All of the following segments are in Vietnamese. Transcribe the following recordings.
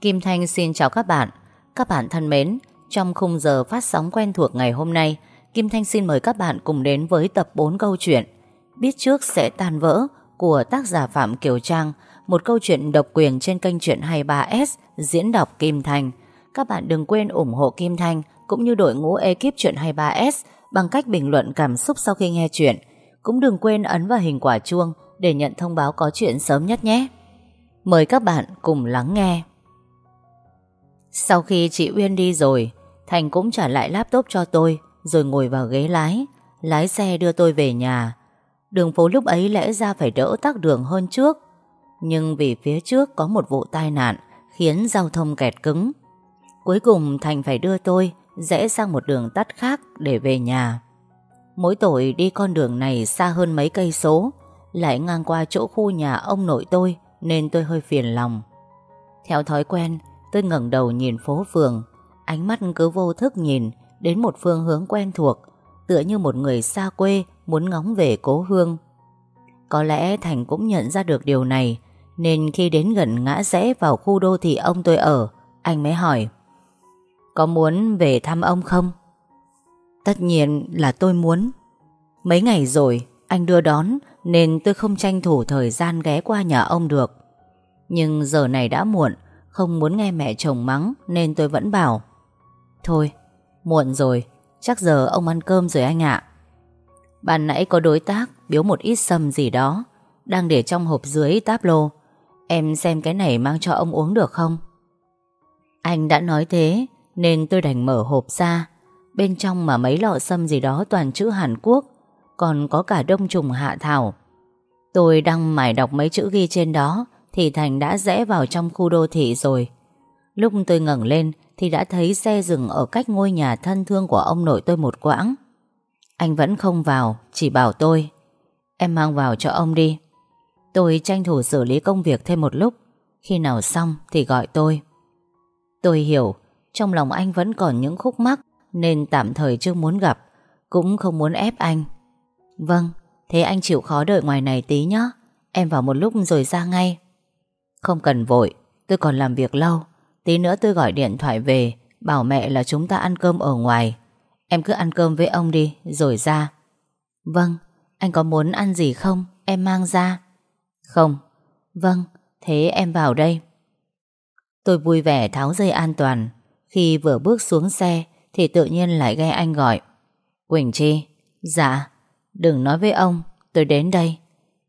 Kim Thanh xin chào các bạn. Các bạn thân mến, trong khung giờ phát sóng quen thuộc ngày hôm nay, Kim Thanh xin mời các bạn cùng đến với tập 4 câu chuyện Biết trước sẽ tan vỡ của tác giả Phạm Kiều Trang, một câu chuyện độc quyền trên kênh truyện 23S diễn đọc Kim Thanh. Các bạn đừng quên ủng hộ Kim Thanh cũng như đội ngũ ekip truyện 23S bằng cách bình luận cảm xúc sau khi nghe chuyện. Cũng đừng quên ấn vào hình quả chuông để nhận thông báo có chuyện sớm nhất nhé. Mời các bạn cùng lắng nghe. Sau khi chị Uyên đi rồi, Thành cũng trả lại laptop cho tôi rồi ngồi vào ghế lái, lái xe đưa tôi về nhà. Đường phố lúc ấy lẽ ra phải đỡ tắc đường hơn trước, nhưng vì phía trước có một vụ tai nạn khiến giao thông kẹt cứng. Cuối cùng Thành phải đưa tôi rẽ sang một đường tắt khác để về nhà. Mỗi tội đi con đường này xa hơn mấy cây số, lại ngang qua chỗ khu nhà ông nội tôi nên tôi hơi phiền lòng. Theo thói quen, tôi ngẩng đầu nhìn phố phường, ánh mắt cứ vô thức nhìn đến một phương hướng quen thuộc, tựa như một người xa quê muốn ngóng về cố hương. Có lẽ Thành cũng nhận ra được điều này, nên khi đến gần ngã rẽ vào khu đô thị ông tôi ở, anh mới hỏi Có muốn về thăm ông không? Tất nhiên là tôi muốn. Mấy ngày rồi, anh đưa đón nên tôi không tranh thủ thời gian ghé qua nhà ông được. Nhưng giờ này đã muộn, không muốn nghe mẹ chồng mắng nên tôi vẫn bảo Thôi, muộn rồi, chắc giờ ông ăn cơm rồi anh ạ. Bạn nãy có đối tác biếu một ít sâm gì đó, đang để trong hộp dưới táp lô. Em xem cái này mang cho ông uống được không? Anh đã nói thế, nên tôi đành mở hộp ra. Bên trong mà mấy lọ sâm gì đó toàn chữ Hàn Quốc, còn có cả đông trùng hạ thảo. Tôi đang mải đọc mấy chữ ghi trên đó, thì Thành đã rẽ vào trong khu đô thị rồi. Lúc tôi ngẩng lên thì đã thấy xe dừng ở cách ngôi nhà thân thương của ông nội tôi một quãng. Anh vẫn không vào, chỉ bảo tôi. Em mang vào cho ông đi. Tôi tranh thủ xử lý công việc thêm một lúc. Khi nào xong thì gọi tôi. Tôi hiểu, trong lòng anh vẫn còn những khúc mắc nên tạm thời chưa muốn gặp, cũng không muốn ép anh. Vâng, thế anh chịu khó đợi ngoài này tí nhé. Em vào một lúc rồi ra ngay. Không cần vội, tôi còn làm việc lâu. Tí nữa tôi gọi điện thoại về Bảo mẹ là chúng ta ăn cơm ở ngoài. Em cứ ăn cơm với ông đi Rồi ra. Vâng, anh có muốn ăn gì không? Em mang ra. Không. Vâng, thế em vào đây. Tôi vui vẻ tháo dây an toàn. Khi vừa bước xuống xe Thì tự nhiên lại nghe anh gọi. Quỳnh Chi Dạ Đừng nói với ông Tôi đến đây.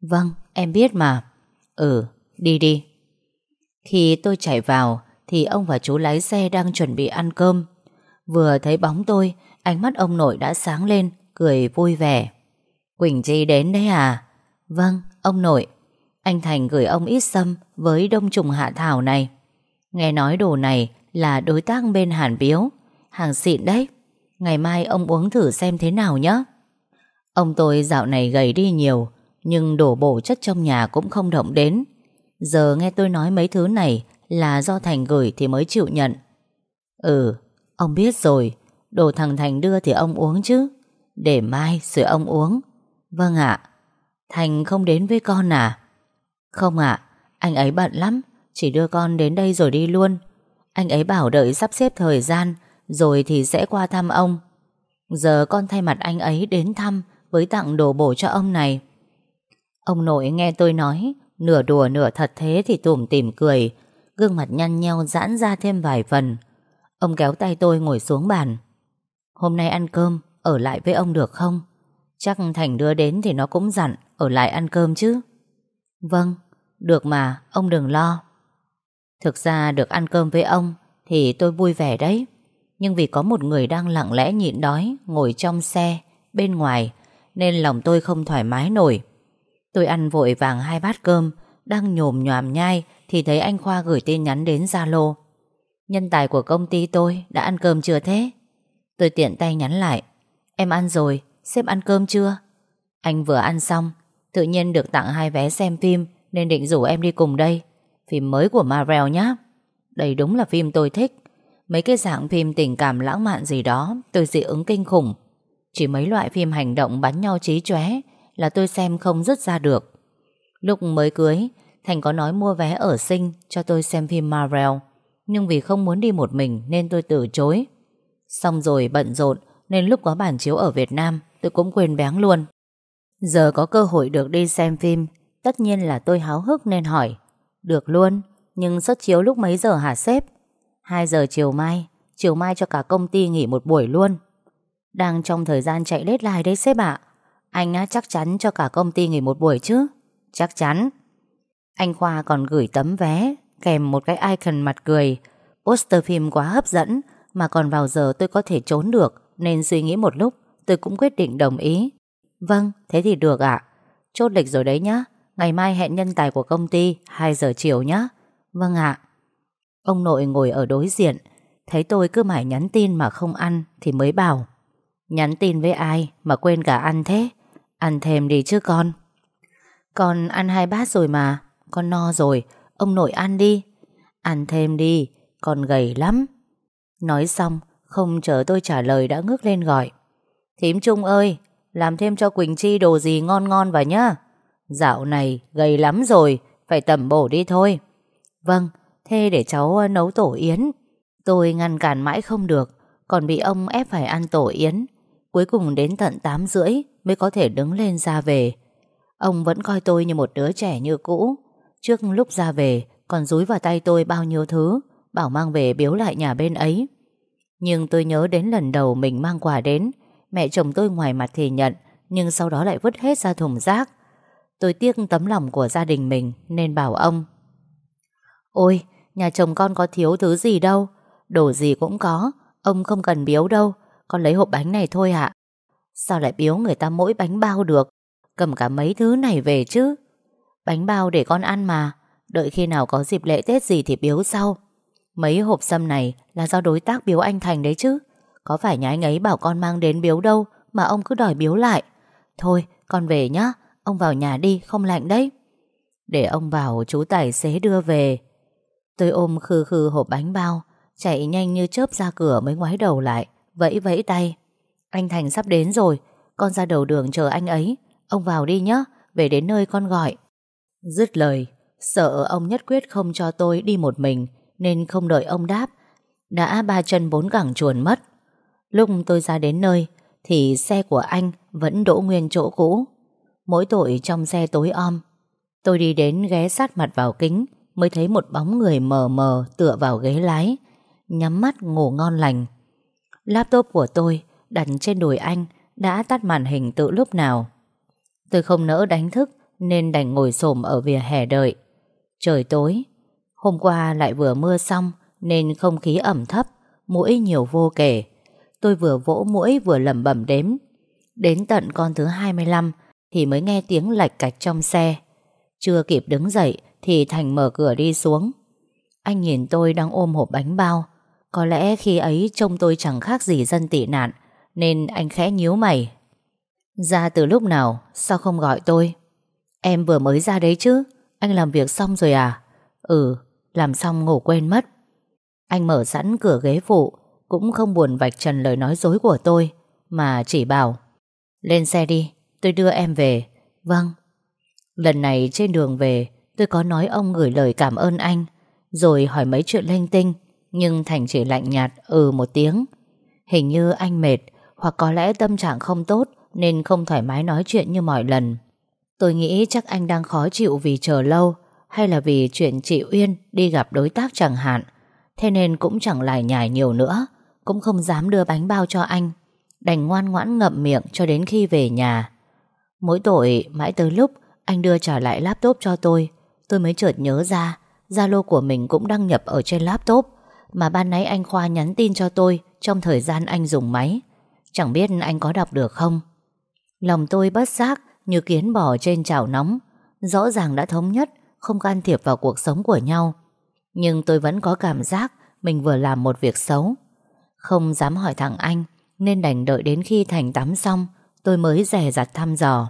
Vâng, em biết mà. Ừ, đi đi. Khi tôi chạy vào thì ông và chú lái xe đang chuẩn bị ăn cơm. Vừa thấy bóng tôi, ánh mắt ông nội đã sáng lên, cười vui vẻ. Quỳnh Chi đến đấy à? Vâng, ông nội. Anh Thành gửi ông ít sâm với đông trùng hạ thảo này. Nghe nói đồ này là đối tác bên Hàn Biếu. Hàng xịn đấy. Ngày mai ông uống thử xem thế nào nhé. Ông tôi dạo này gầy đi nhiều, nhưng đổ bổ chất trong nhà cũng không động đến. Giờ nghe tôi nói mấy thứ này là do Thành gửi thì mới chịu nhận. Ừ, ông biết rồi, đồ thằng Thành đưa thì ông uống chứ. Để mai rồi ông uống. Vâng ạ. Thành không đến với con à? Không ạ, anh ấy bận lắm, chỉ đưa con đến đây rồi đi luôn. Anh ấy bảo đợi sắp xếp thời gian rồi thì sẽ qua thăm ông. Giờ con thay mặt anh ấy đến thăm với tặng đồ bổ cho ông này. Ông nội nghe tôi nói, nửa đùa nửa thật thế thì tủm tỉm cười, Gương mặt nhăn nheo giãn ra thêm vài phần. Ông kéo tay tôi ngồi xuống bàn. Hôm nay ăn cơm Ở lại với ông được không? Chắc Thành đưa đến thì nó cũng dặn Ở lại ăn cơm chứ? Vâng, được mà, ông đừng lo. Thực ra được ăn cơm với ông Thì tôi vui vẻ đấy. Nhưng vì có một người đang lặng lẽ nhịn đói Ngồi trong xe Bên ngoài Nên lòng tôi không thoải mái nổi. Tôi ăn vội vàng hai bát cơm Đang nhồm nhòm nhai thì thấy anh Khoa gửi tin nhắn đến Zalo. Nhân tài của công ty tôi đã ăn cơm chưa thế? Tôi tiện tay nhắn lại. Em ăn rồi, sếp ăn cơm chưa? Anh vừa ăn xong, tự nhiên được tặng hai vé xem phim nên định rủ em đi cùng đây. Phim mới của Marvel nhá. Đây đúng là phim tôi thích. Mấy cái dạng phim tình cảm lãng mạn gì đó tôi dị ứng kinh khủng. Chỉ mấy loại phim hành động bắn nhau trí chóe là tôi xem không dứt ra được. Lúc mới cưới, Thành có nói mua vé ở sinh cho tôi xem phim Marvel. Nhưng vì không muốn đi một mình Nên tôi từ chối. Xong rồi bận rộn Nên lúc có bản chiếu ở Việt Nam Tôi cũng quên bén luôn. Giờ có cơ hội được đi xem phim Tất nhiên là tôi háo hức nên hỏi. Được luôn Nhưng xuất chiếu lúc mấy giờ hả sếp? 2 giờ chiều mai Chiều mai cho cả công ty nghỉ một buổi luôn. Đang trong thời gian chạy deadline đấy sếp ạ. Anh á, chắc chắn cho cả công ty nghỉ một buổi chứ? Chắc chắn. Anh Khoa còn gửi tấm vé Kèm một cái icon mặt cười. Poster phim quá hấp dẫn Mà còn vào giờ tôi có thể trốn được Nên suy nghĩ một lúc Tôi cũng quyết định đồng ý. Vâng, thế thì được ạ. Chốt lịch rồi đấy nhá. Ngày mai hẹn nhân tài của công ty 2 giờ chiều nhá. Vâng ạ. Ông nội ngồi ở đối diện. Thấy tôi cứ mãi nhắn tin mà không ăn Thì mới bảo Nhắn tin với ai mà quên cả ăn thế? Ăn thêm đi chứ con. Con ăn hai bát rồi mà, Con no rồi, Ông nội ăn đi. Ăn thêm đi, Con gầy lắm. Nói xong, Không chờ tôi trả lời đã ngước lên gọi. Thím Trung ơi, Làm thêm cho Quỳnh Chi đồ gì ngon ngon vào nhá. Dạo này gầy lắm rồi, Phải tẩm bổ đi thôi. Vâng Thế để cháu ờ, nấu tổ yến. Tôi ngăn cản mãi không được, Còn bị ông ép phải ăn tổ yến. Cuối cùng đến tận 8 rưỡi Mới có thể đứng lên ra về. Ông vẫn coi tôi như một đứa trẻ như cũ. Trước lúc ra về, Còn dúi vào tay tôi bao nhiêu thứ, Bảo mang về biếu lại nhà bên ấy. Nhưng tôi nhớ đến lần đầu mình mang quà đến, Mẹ chồng tôi ngoài mặt thì nhận, Nhưng sau đó lại vứt hết ra thùng rác. Tôi tiếc tấm lòng của gia đình mình, Nên bảo ông. Ôi, Nhà chồng con có thiếu thứ gì đâu, Đồ gì cũng có, Ông không cần biếu đâu, Con lấy hộp bánh này thôi ạ. Sao lại biếu người ta mỗi bánh bao được? Cầm cả mấy thứ này về chứ. Bánh bao để con ăn mà. Đợi khi nào có dịp lễ Tết gì thì biếu sau. Mấy hộp sâm này là do đối tác biếu anh Thành đấy chứ. Có phải nhà anh ấy bảo con mang đến biếu đâu Mà ông cứ đòi biếu lại? Thôi, con về nhá. Ông vào nhà đi, không lạnh đấy. Để ông vào, chú tài xế đưa về. Tôi ôm khư khư hộp bánh bao, Chạy nhanh như chớp ra cửa mới ngoái đầu lại, Vẫy vẫy tay. Anh Thành sắp đến rồi. Con ra đầu đường chờ anh ấy. Ông vào đi nhé Về đến nơi con gọi. Dứt lời Sợ ông nhất quyết không cho tôi đi một mình Nên không đợi ông đáp Đã ba chân bốn cẳng chuồn mất. Lúc tôi ra đến nơi Thì xe của anh vẫn đỗ nguyên chỗ cũ. Mỗi tội trong xe tối om. Tôi đi đến ghé sát mặt vào kính mới thấy một bóng người mờ mờ tựa vào ghế lái, nhắm mắt ngủ ngon lành. Laptop của tôi đặt trên đùi anh đã tắt màn hình từ lúc nào. Tôi không nỡ đánh thức nên đành ngồi xổm ở vỉa hè đợi. Trời tối, hôm qua lại vừa mưa xong nên không khí ẩm thấp, mũi nhiều vô kể. Tôi vừa vỗ mũi vừa lẩm bẩm đếm. Đến tận con thứ 25 thì mới nghe tiếng lạch cạch trong xe. Chưa kịp đứng dậy thì Thành mở cửa đi xuống Anh nhìn tôi đang ôm hộp bánh bao Có lẽ khi ấy trông tôi chẳng khác gì dân tị nạn nên anh khẽ nhíu mày. Ra từ lúc nào, Sao không gọi tôi? Em vừa mới ra đấy chứ, Anh làm việc xong rồi à? Ừ làm xong ngủ quên mất. Anh mở sẵn cửa ghế phụ, Cũng không buồn vạch trần lời nói dối của tôi, Mà chỉ bảo, Lên xe đi, Tôi đưa em về. Vâng. Lần này trên đường về, Tôi có nói ông gửi lời cảm ơn anh, Rồi hỏi mấy chuyện linh tinh, Nhưng Thành chỉ lạnh nhạt ừ một tiếng. Hình như anh mệt hoặc có lẽ tâm trạng không tốt Nên không thoải mái nói chuyện như mọi lần. Tôi nghĩ chắc anh đang khó chịu vì chờ lâu, Hay là vì chuyện chị Uyên Đi gặp đối tác chẳng hạn. Thế nên cũng chẳng lại nhải nhiều nữa, Cũng không dám đưa bánh bao cho anh. Đành ngoan ngoãn ngậm miệng cho đến khi về nhà. Mỗi tội, mãi tới lúc Anh đưa trả lại laptop cho tôi Tôi mới chợt nhớ ra, Zalo của mình cũng đăng nhập ở trên laptop, Mà ban nãy anh Khoa nhắn tin cho tôi Trong thời gian anh dùng máy. Chẳng biết anh có đọc được không Lòng tôi bất giác Như kiến bò trên chảo nóng Rõ ràng đã thống nhất Không can thiệp vào cuộc sống của nhau Nhưng tôi vẫn có cảm giác Mình vừa làm một việc xấu Không dám hỏi thằng anh Nên đành đợi đến khi Thành tắm xong Tôi mới rè rặt thăm dò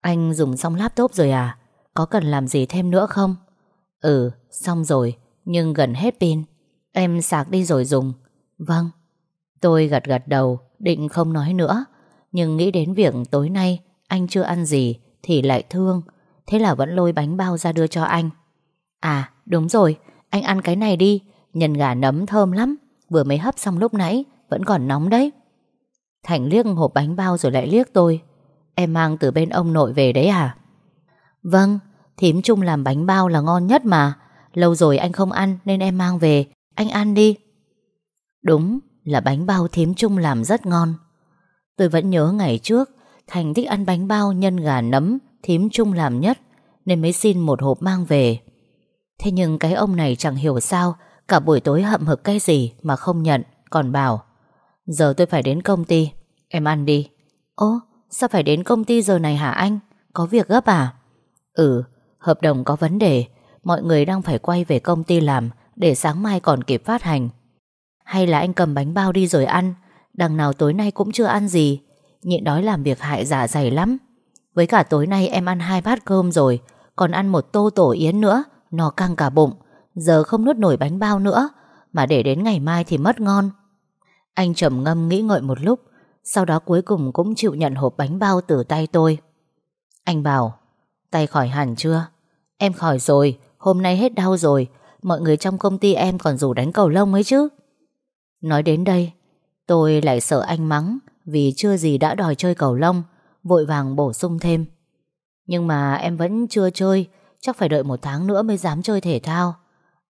Anh dùng xong laptop rồi à có cần làm gì thêm nữa không? Ừ, xong rồi, nhưng gần hết pin. Em sạc đi rồi dùng. Vâng. Tôi gật gật đầu, định không nói nữa. Nhưng nghĩ đến việc tối nay anh chưa ăn gì thì lại thương. Thế là vẫn lôi bánh bao ra đưa cho anh. À, đúng rồi, anh ăn cái này đi. Nhân gà nấm thơm lắm Vừa mới hấp xong lúc nãy Vẫn còn nóng đấy Thành liếc hộp bánh bao rồi lại liếc tôi Em mang từ bên ông nội về đấy à Vâng Thím chung làm bánh bao là ngon nhất mà Lâu rồi anh không ăn nên em mang về Anh ăn đi Đúng là bánh bao thím chung làm rất ngon. Tôi vẫn nhớ ngày trước, Thành thích ăn bánh bao nhân gà nấm, Thím chung làm nhất, Nên mới xin một hộp mang về. Thế nhưng cái ông này chẳng hiểu sao, Cả buổi tối hậm hực cái gì Mà không nhận, Còn bảo, Giờ tôi phải đến công ty, Em ăn đi. Ô sao phải đến công ty giờ này hả anh? Có việc gấp à? Ừ hợp đồng có vấn đề, Mọi người đang phải quay về công ty làm, Để sáng mai còn kịp phát hành. Hay là anh cầm bánh bao đi rồi ăn? Đằng nào tối nay cũng chưa ăn gì. Nhịn đói làm việc hại dạ dày lắm. Với cả tối nay em ăn hai bát cơm rồi, Còn ăn một tô tổ yến nữa, No căng cả bụng. Giờ không nuốt nổi bánh bao nữa, Mà để đến ngày mai thì mất ngon. Anh trầm ngâm nghĩ ngợi một lúc, Sau đó cuối cùng cũng chịu nhận hộp bánh bao từ tay tôi. Anh bảo, Tay khỏi hẳn chưa? Em khỏi rồi, Hôm nay hết đau rồi. Mọi người trong công ty em còn rủ đánh cầu lông ấy chứ. Nói đến đây, Tôi lại sợ anh mắng Vì chưa gì đã đòi chơi cầu lông, Vội vàng bổ sung thêm. Nhưng mà em vẫn chưa chơi, Chắc phải đợi một tháng nữa mới dám chơi thể thao.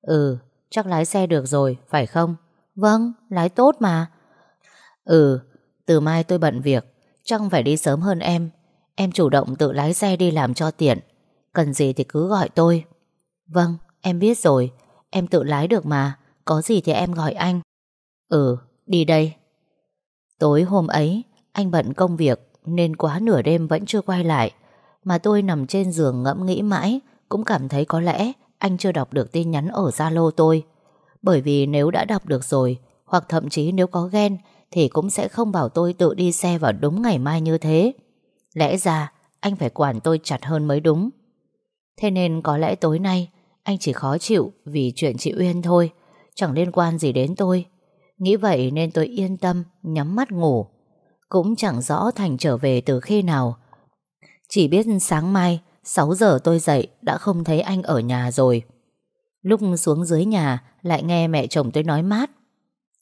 Ừ Chắc lái xe được rồi, phải không? Vâng lái tốt mà. Ừ Từ mai tôi bận việc, Chắc phải đi sớm hơn em. Em chủ động tự lái xe đi làm cho tiện. Cần gì thì cứ gọi tôi. Vâng em biết rồi, Em tự lái được mà, Có gì thì em gọi anh. Ừ đi đây. Tối hôm ấy, Anh bận công việc Nên quá nửa đêm vẫn chưa quay lại, Mà tôi nằm trên giường ngẫm nghĩ mãi, Cũng cảm thấy có lẽ Anh chưa đọc được tin nhắn ở Zalo tôi. Bởi vì nếu đã đọc được rồi, Hoặc thậm chí nếu có ghen, Thì cũng sẽ không bảo tôi tự đi xe vào đúng ngày mai như thế. Lẽ ra, anh phải quản tôi chặt hơn mới đúng. Thế nên có lẽ tối nay, Anh chỉ khó chịu vì chuyện chị Uyên thôi, Chẳng liên quan gì đến tôi. Nghĩ vậy nên tôi yên tâm, Nhắm mắt ngủ. Cũng chẳng rõ Thành trở về từ khi nào. Chỉ biết sáng mai 6 giờ tôi dậy, Đã không thấy anh ở nhà rồi. Lúc xuống dưới nhà, Lại nghe mẹ chồng tôi nói mát.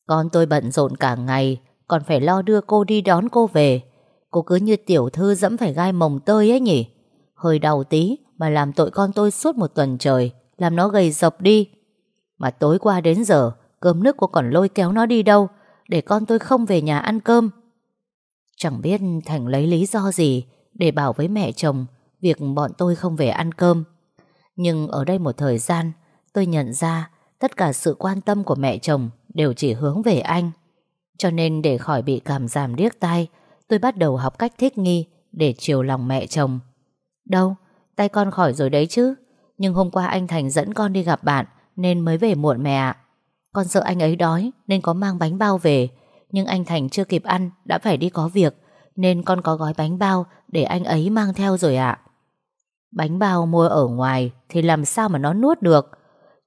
Con tôi bận rộn cả ngày, Còn phải lo đưa cô đi đón cô về. Cô cứ như tiểu thư dẫm phải gai mồng tơi ấy nhỉ. Hơi đau tí Mà làm tội con tôi suốt một tuần trời, Làm nó gầy dọc đi. Mà tối qua đến giờ Cơm nước cô còn lôi kéo nó đi đâu Để con tôi không về nhà ăn cơm Chẳng biết Thành lấy lý do gì Để bảo với mẹ chồng Việc bọn tôi không về ăn cơm Nhưng ở đây một thời gian Tôi nhận ra Tất cả sự quan tâm của mẹ chồng Đều chỉ hướng về anh Cho nên để khỏi bị cảm giảm điếc tai tôi bắt đầu học cách thích nghi để chiều lòng mẹ chồng. Đâu, tay con khỏi rồi đấy chứ. Nhưng hôm qua anh Thành dẫn con đi gặp bạn nên mới về muộn mẹ ạ. Con sợ anh ấy đói nên có mang bánh bao về. Nhưng anh Thành chưa kịp ăn, đã phải đi có việc, nên con có gói bánh bao để anh ấy mang theo rồi ạ. Bánh bao mua ở ngoài thì làm sao mà nó nuốt được.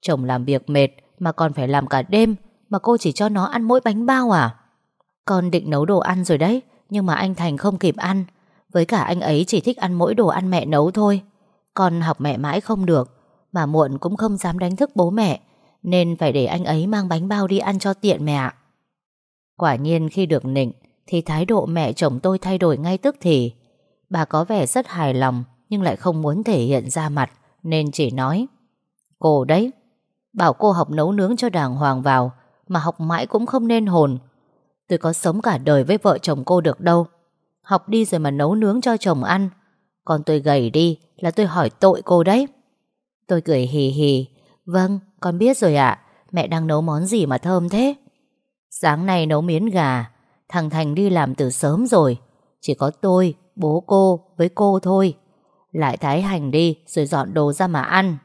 Chồng làm việc mệt mà còn phải làm cả đêm mà cô chỉ cho nó ăn mỗi bánh bao à? Con định nấu đồ ăn rồi đấy, nhưng mà anh Thành không kịp ăn Với cả anh ấy chỉ thích ăn mỗi đồ ăn mẹ nấu thôi Con học mẹ mãi không được, Mà muộn cũng không dám đánh thức bố mẹ nên phải để anh ấy mang bánh bao đi ăn cho tiện mẹ. Ạ Quả nhiên khi được nịnh, Thì thái độ mẹ chồng tôi thay đổi ngay tức thì. Bà có vẻ rất hài lòng, Nhưng lại không muốn thể hiện ra mặt, Nên chỉ nói, Cô đấy, Bảo cô học nấu nướng cho đàng hoàng vào, Mà học mãi cũng không nên hồn. Tôi có sống cả đời với vợ chồng cô được đâu. Học đi rồi mà nấu nướng cho chồng ăn. Còn tôi gầy đi Là tôi hỏi tội cô đấy. Tôi cười hì hì Vâng con biết rồi ạ. Mẹ đang nấu món gì mà thơm thế? Sáng nay nấu miến gà. Thằng Thành đi làm từ sớm rồi. Chỉ có tôi, bố cô với cô thôi. Lại thái hành đi Rồi dọn đồ ra mà ăn.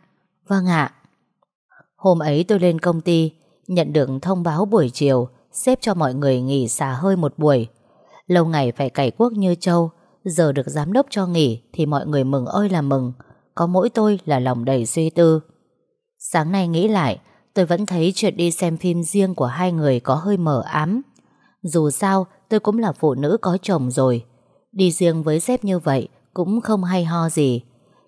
Vâng ạ. Hôm ấy tôi lên công ty Nhận được thông báo buổi chiều xếp cho mọi người nghỉ xả hơi một buổi. Lâu ngày phải cày quốc như châu, giờ được giám đốc cho nghỉ thì mọi người mừng ơi là mừng. Có mỗi tôi là lòng đầy suy tư. Sáng nay nghĩ lại, tôi vẫn thấy chuyện đi xem phim riêng của hai người có hơi mờ ám. Dù sao, tôi cũng là phụ nữ có chồng rồi. Đi riêng với sếp như vậy cũng không hay ho gì.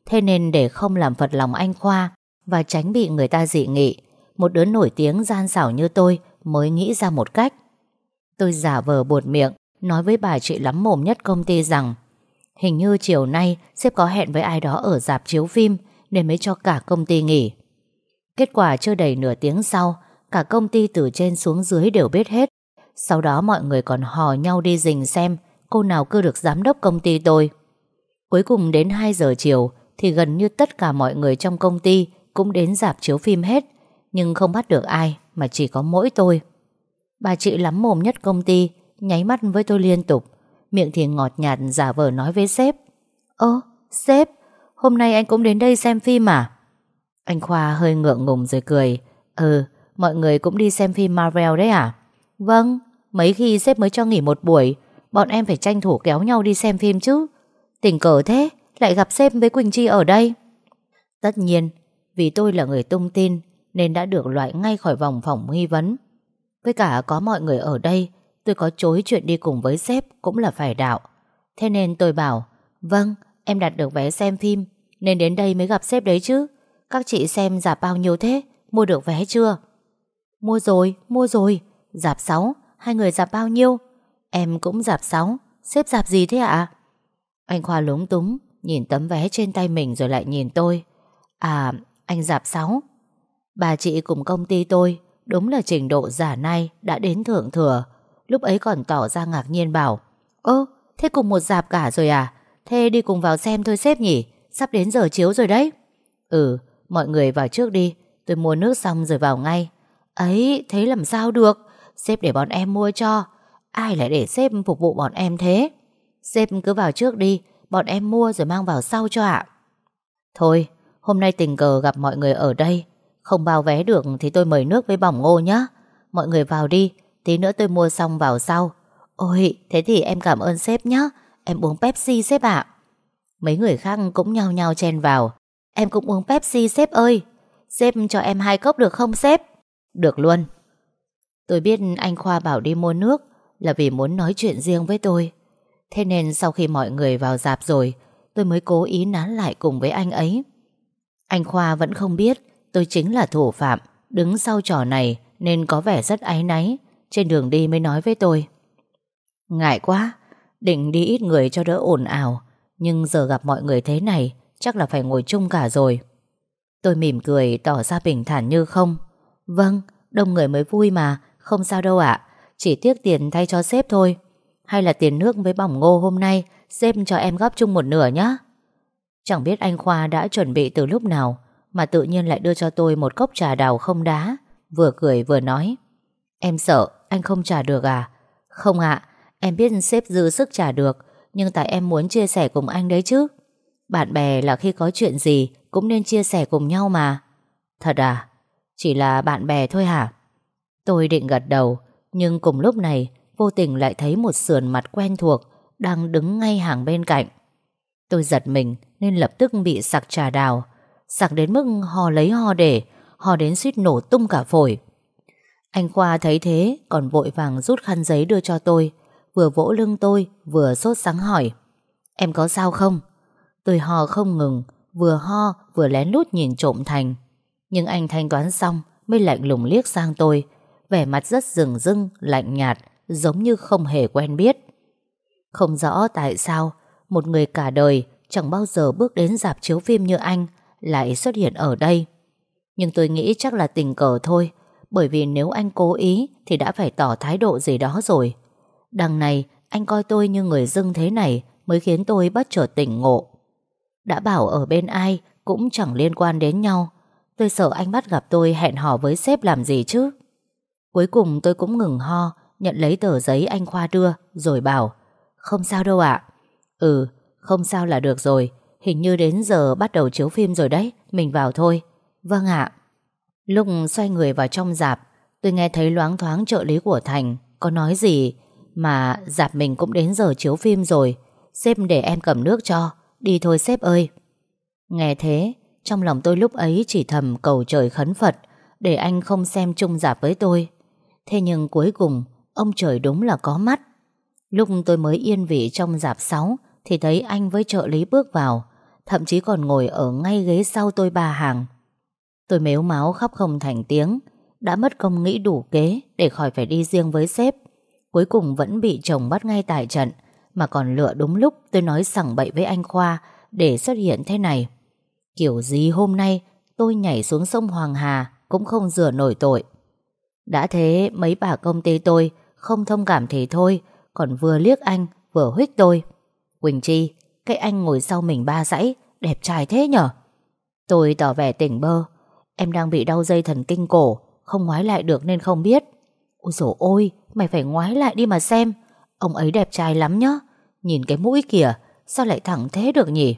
Thế nên để không làm phật lòng anh Khoa và tránh bị người ta dị nghị, Một đứa nổi tiếng gian xảo như tôi Mới nghĩ ra một cách Tôi giả vờ buột miệng Nói với bà chị lắm mồm nhất công ty rằng Hình như chiều nay Sếp có hẹn với ai đó ở dạp chiếu phim Nên mới cho cả công ty nghỉ Kết quả chưa đầy nửa tiếng sau, Cả công ty từ trên xuống dưới đều biết hết. Sau đó mọi người còn hò nhau đi rình xem Cô nào cưa được giám đốc công ty tôi. Cuối cùng đến 2 giờ chiều Thì gần như tất cả mọi người trong công ty Cũng đến dạp chiếu phim hết, Nhưng không bắt được ai Mà chỉ có mỗi tôi. Bà chị lắm mồm nhất công ty, Nháy mắt với tôi liên tục, Miệng thì ngọt nhạt giả vờ nói với sếp. Ơ, sếp, Hôm nay anh cũng đến đây xem phim à? Anh Khoa hơi ngượng ngùng rồi cười. Ừ mọi người cũng đi xem phim Marvel đấy à? Vâng Mấy khi sếp mới cho nghỉ một buổi, Bọn em phải tranh thủ kéo nhau đi xem phim chứ. Tình cờ thế, Lại gặp sếp với Quỳnh Chi ở đây. Tất nhiên, Vì tôi là người tung tin, Nên đã được loại ngay khỏi vòng phòng nghi vấn. Với cả có mọi người ở đây, Tôi có chối chuyện đi cùng với sếp Cũng là phải đạo. Thế nên tôi bảo Vâng em đặt được vé xem phim, Nên đến đây mới gặp sếp đấy chứ. Các chị xem giảm bao nhiêu thế? Mua được vé chưa? Mua rồi, mua rồi. Giảm 6, hai người giảm bao nhiêu? Em cũng giảm 6 xếp giảm gì thế ạ? Anh Khoa lúng túng Nhìn tấm vé trên tay mình rồi lại nhìn tôi. À anh giảm 6 Bà chị cùng công ty tôi Đúng là trình độ giả nay Đã đến thượng thừa. Lúc ấy còn tỏ ra ngạc nhiên bảo Ơ thế cùng một dạp cả rồi à? Thế đi cùng vào xem thôi sếp nhỉ? Sắp đến giờ chiếu rồi đấy. Ừ mọi người vào trước đi, Tôi mua nước xong rồi vào ngay. Ấy, thế làm sao được? Sếp để bọn em mua cho. Ai lại để sếp phục vụ bọn em thế? Sếp cứ vào trước đi, Bọn em mua rồi mang vào sau cho ạ. Thôi, hôm nay tình cờ gặp mọi người ở đây. Không bao vé được thì tôi mời nước với bỏng ngô nhá. Mọi người vào đi, Tí nữa tôi mua xong vào sau. Ôi, thế thì em cảm ơn sếp nhé Em uống Pepsi sếp ạ. Mấy người khác cũng nhao nhao chen vào. Em cũng uống Pepsi, sếp ơi. Sếp cho em hai cốc được không, sếp? Được luôn. Tôi biết anh Khoa bảo đi mua nước Là vì muốn nói chuyện riêng với tôi. Thế nên sau khi mọi người vào dạp rồi, Tôi mới cố ý nán lại cùng với anh ấy. Anh Khoa vẫn không biết Tôi chính là thủ phạm, Đứng sau trò này Nên có vẻ rất áy náy. Trên đường đi mới nói với tôi. Ngại quá, Định đi ít người cho đỡ ồn ào, Nhưng giờ gặp mọi người thế này Chắc là phải ngồi chung cả rồi. Tôi mỉm cười, tỏ ra bình thản như không. Vâng Đông người mới vui mà, Không sao đâu ạ. Chỉ tiếc tiền thay cho sếp thôi. Hay là tiền nước với bỏng ngô hôm nay, Sếp cho em góp chung một nửa nhé Chẳng biết anh Khoa đã chuẩn bị từ lúc nào, Mà tự nhiên lại đưa cho tôi một cốc trà đào không đá, Vừa cười vừa nói. Em sợ, anh không trả được à? Không ạ, Em biết sếp dư sức trả được, Nhưng tại em muốn chia sẻ cùng anh đấy chứ. Bạn bè là khi có chuyện gì Cũng nên chia sẻ cùng nhau mà. Thật à? Chỉ là bạn bè thôi hả? Tôi định gật đầu, Nhưng cùng lúc này, Vô tình lại thấy một sườn mặt quen thuộc Đang đứng ngay hàng bên cạnh. Tôi giật mình Nên lập tức bị sặc trà đào, Sặc đến mức ho lấy ho để, Ho đến suýt nổ tung cả phổi. Anh Khoa thấy thế Còn vội vàng rút khăn giấy đưa cho tôi, Vừa vỗ lưng tôi Vừa sốt sáng hỏi, Em có sao không? Tôi ho không ngừng Vừa ho vừa lén lút nhìn trộm Thành. Nhưng anh thanh toán xong Mới lạnh lùng liếc sang tôi Vẻ mặt rất rừng rưng, lạnh nhạt Giống như không hề quen biết. Không rõ tại sao Một người cả đời Chẳng bao giờ bước đến dạp chiếu phim như anh Lại xuất hiện ở đây. Nhưng tôi nghĩ chắc là tình cờ thôi Bởi vì nếu anh cố ý Thì đã phải tỏ thái độ gì đó rồi. Đằng này anh coi tôi như người dưng thế này Mới khiến tôi bất chợt tỉnh ngộ. Đã bảo ở bên ai Cũng chẳng liên quan đến nhau. Tôi sợ anh bắt gặp tôi hẹn hò với sếp làm gì chứ? Cuối cùng tôi cũng ngừng ho, Nhận lấy tờ giấy anh Khoa đưa, Rồi bảo, Không sao đâu ạ. Ừ không sao là được rồi. Hình như đến giờ bắt đầu chiếu phim rồi đấy, Mình vào thôi. Vâng ạ. Lúc xoay người vào trong dạp, Tôi nghe thấy loáng thoáng trợ lý của Thành Có nói gì, Mà dạp mình cũng đến giờ chiếu phim rồi. Sếp để em cầm nước cho. Đi thôi sếp ơi. Nghe thế, Trong lòng tôi lúc ấy chỉ thầm cầu trời khấn Phật, Để anh không xem chung giả với tôi. Thế nhưng cuối cùng, Ông trời đúng là có mắt. Lúc tôi mới yên vị trong dạp 6 Thì thấy anh với trợ lý bước vào, Thậm chí còn ngồi ở ngay ghế sau tôi ba hàng. Tôi mếu máu khóc không thành tiếng, Đã mất công nghĩ đủ kế Để khỏi phải đi riêng với sếp. Cuối cùng vẫn bị chồng bắt ngay tại trận mà còn lựa đúng lúc tôi nói sẳng bậy với anh Khoa Để xuất hiện thế này. Kiểu gì hôm nay Tôi nhảy xuống sông Hoàng Hà Cũng không rửa nổi tội. Đã thế mấy bà công ty tôi Không thông cảm thì thôi, Còn vừa liếc anh vừa huyết tôi. Quỳnh Chi, Cái anh ngồi sau mình ba dãy, Đẹp trai thế nhở? Tôi tỏ vẻ tỉnh bơ, Em đang bị đau dây thần kinh cổ, Không ngoái lại được nên không biết. Ôi dồi ôi, Mày phải ngoái lại đi mà xem. Ông ấy đẹp trai lắm nhá. Nhìn cái mũi kìa, Sao lại thẳng thế được nhỉ?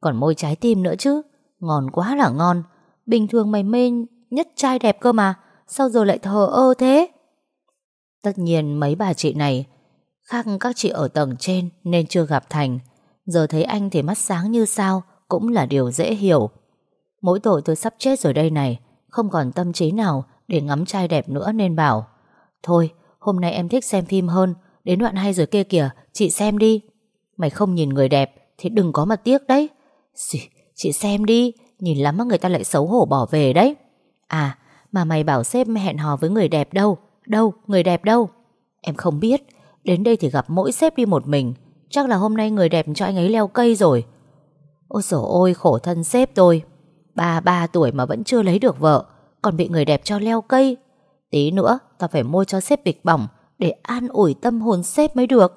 Còn môi trái tim nữa chứ. Ngon quá là ngon. Bình thường mày mê nhất trai đẹp cơ mà. Sao giờ lại thờ ơ thế? Tất nhiên mấy bà chị này, Khác các chị ở tầng trên Nên chưa gặp Thành. Giờ thấy anh thì mắt sáng như sao, Cũng là điều dễ hiểu. Mỗi tội tôi sắp chết rồi đây này, Không còn tâm trí nào để ngắm trai đẹp nữa nên bảo, Thôi, hôm nay em thích xem phim hơn Đến đoạn hay rồi kia kìa Chị xem đi. Mày không nhìn người đẹp Thì đừng có mà tiếc đấy. Xì, Chị xem đi Nhìn lắm mà người ta lại xấu hổ bỏ về đấy. À mà mày bảo sếp hẹn hò với người đẹp đâu? Đâu người đẹp đâu? Em không biết Đến đây thì gặp mỗi sếp đi một mình. Chắc là hôm nay người đẹp cho anh ấy leo cây rồi. Ôi dồi ôi khổ thân sếp tôi. Ba ba tuổi mà vẫn chưa lấy được vợ Còn bị người đẹp cho leo cây. Tí nữa tao phải mua cho sếp bịch bỏng để an ủi tâm hồn sếp mới được.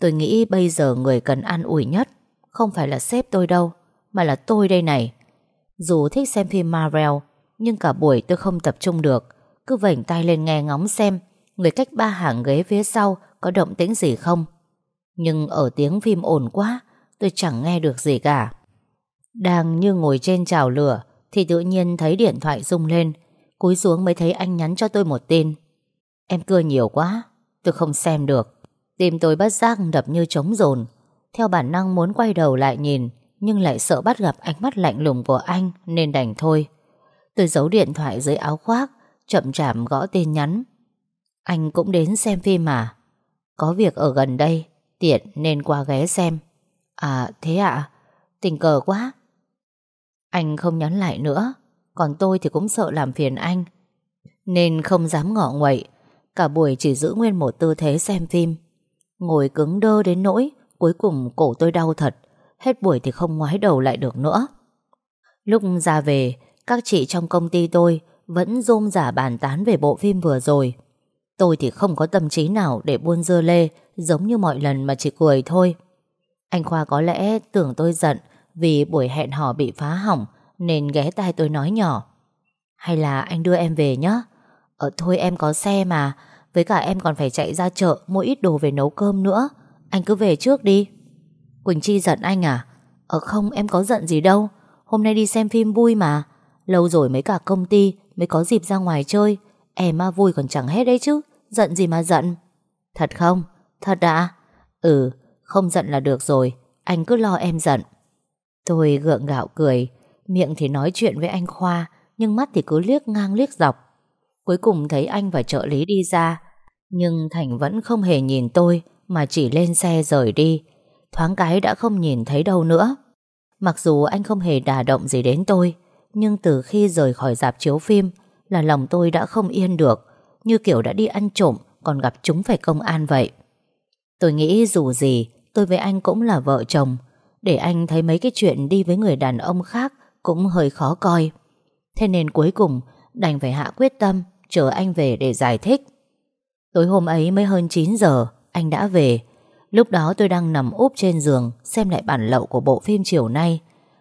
Tôi nghĩ bây giờ người cần an ủi nhất Không phải là sếp tôi đâu, Mà là tôi đây này. Dù thích xem phim Marvel, Nhưng cả buổi tôi không tập trung được. Cứ vảnh tay lên nghe ngóng xem Người cách ba hàng ghế phía sau Có động tĩnh gì không. Nhưng ở tiếng phim ồn quá, Tôi chẳng nghe được gì cả. Đang như ngồi trên chảo lửa Thì tự nhiên thấy điện thoại rung lên. Cúi xuống mới thấy anh nhắn cho tôi một tin. Em cười nhiều quá, Tôi không xem được. Tim tôi bất giác đập như trống rồn. Theo bản năng muốn quay đầu lại nhìn, Nhưng lại sợ bắt gặp ánh mắt lạnh lùng của anh, Nên đành thôi. Tôi giấu điện thoại dưới áo khoác, Chậm chạm gõ tin nhắn. Anh cũng đến xem phim mà Có việc ở gần đây, Tiện nên qua ghé xem. À thế ạ. Tình cờ quá. Anh không nhắn lại nữa, Còn tôi thì cũng sợ làm phiền anh. Nên không dám ngọ nguậy Cả buổi chỉ giữ nguyên một tư thế xem phim. Ngồi cứng đơ đến nỗi, Cuối cùng cổ tôi đau thật. Hết buổi thì không ngoái đầu lại được nữa. Lúc ra về, Các chị trong công ty tôi Vẫn rôm giả bàn tán về bộ phim vừa rồi. Tôi thì không có tâm trí nào Để buôn dưa lê, Giống như mọi lần mà chỉ cười thôi. Anh Khoa có lẽ tưởng tôi giận Vì buổi hẹn hò bị phá hỏng, Nên ghé tai tôi nói nhỏ. Hay là anh đưa em về nhé Ờ thôi em có xe mà. Với cả em còn phải chạy ra chợ Mua ít đồ về nấu cơm nữa. Anh cứ về trước đi. Quỳnh Chi giận anh à? Ờ không em có giận gì đâu. Hôm nay đi xem phim vui mà. Lâu rồi mấy cả công ty mới có dịp ra ngoài chơi. Em mà vui còn chẳng hết đấy chứ. Giận gì mà giận. Thật không? Thật ạ? Ừ, không giận là được rồi. Anh cứ lo em giận. Tôi gượng gạo cười. Miệng thì nói chuyện với anh Khoa Nhưng mắt thì cứ liếc ngang liếc dọc. Cuối cùng thấy anh và trợ lý đi ra. Nhưng Thành vẫn không hề nhìn tôi, Mà chỉ lên xe rời đi. Thoáng cái đã không nhìn thấy đâu nữa. Mặc dù anh không hề đả động gì đến tôi, Nhưng từ khi rời khỏi dạp chiếu phim Là lòng tôi đã không yên được, Như kiểu đã đi ăn trộm, Còn gặp chúng phải công an vậy. Tôi nghĩ dù gì, Tôi với anh cũng là vợ chồng. Để anh thấy mấy cái chuyện đi với người đàn ông khác Cũng hơi khó coi. Thế nên cuối cùng, Đành phải hạ quyết tâm. Chờ anh về để giải thích. Tối hôm ấy mới hơn 9 giờ, Anh đã về. Lúc đó tôi đang nằm úp trên giường, Xem lại bản lậu của bộ phim chiều nay.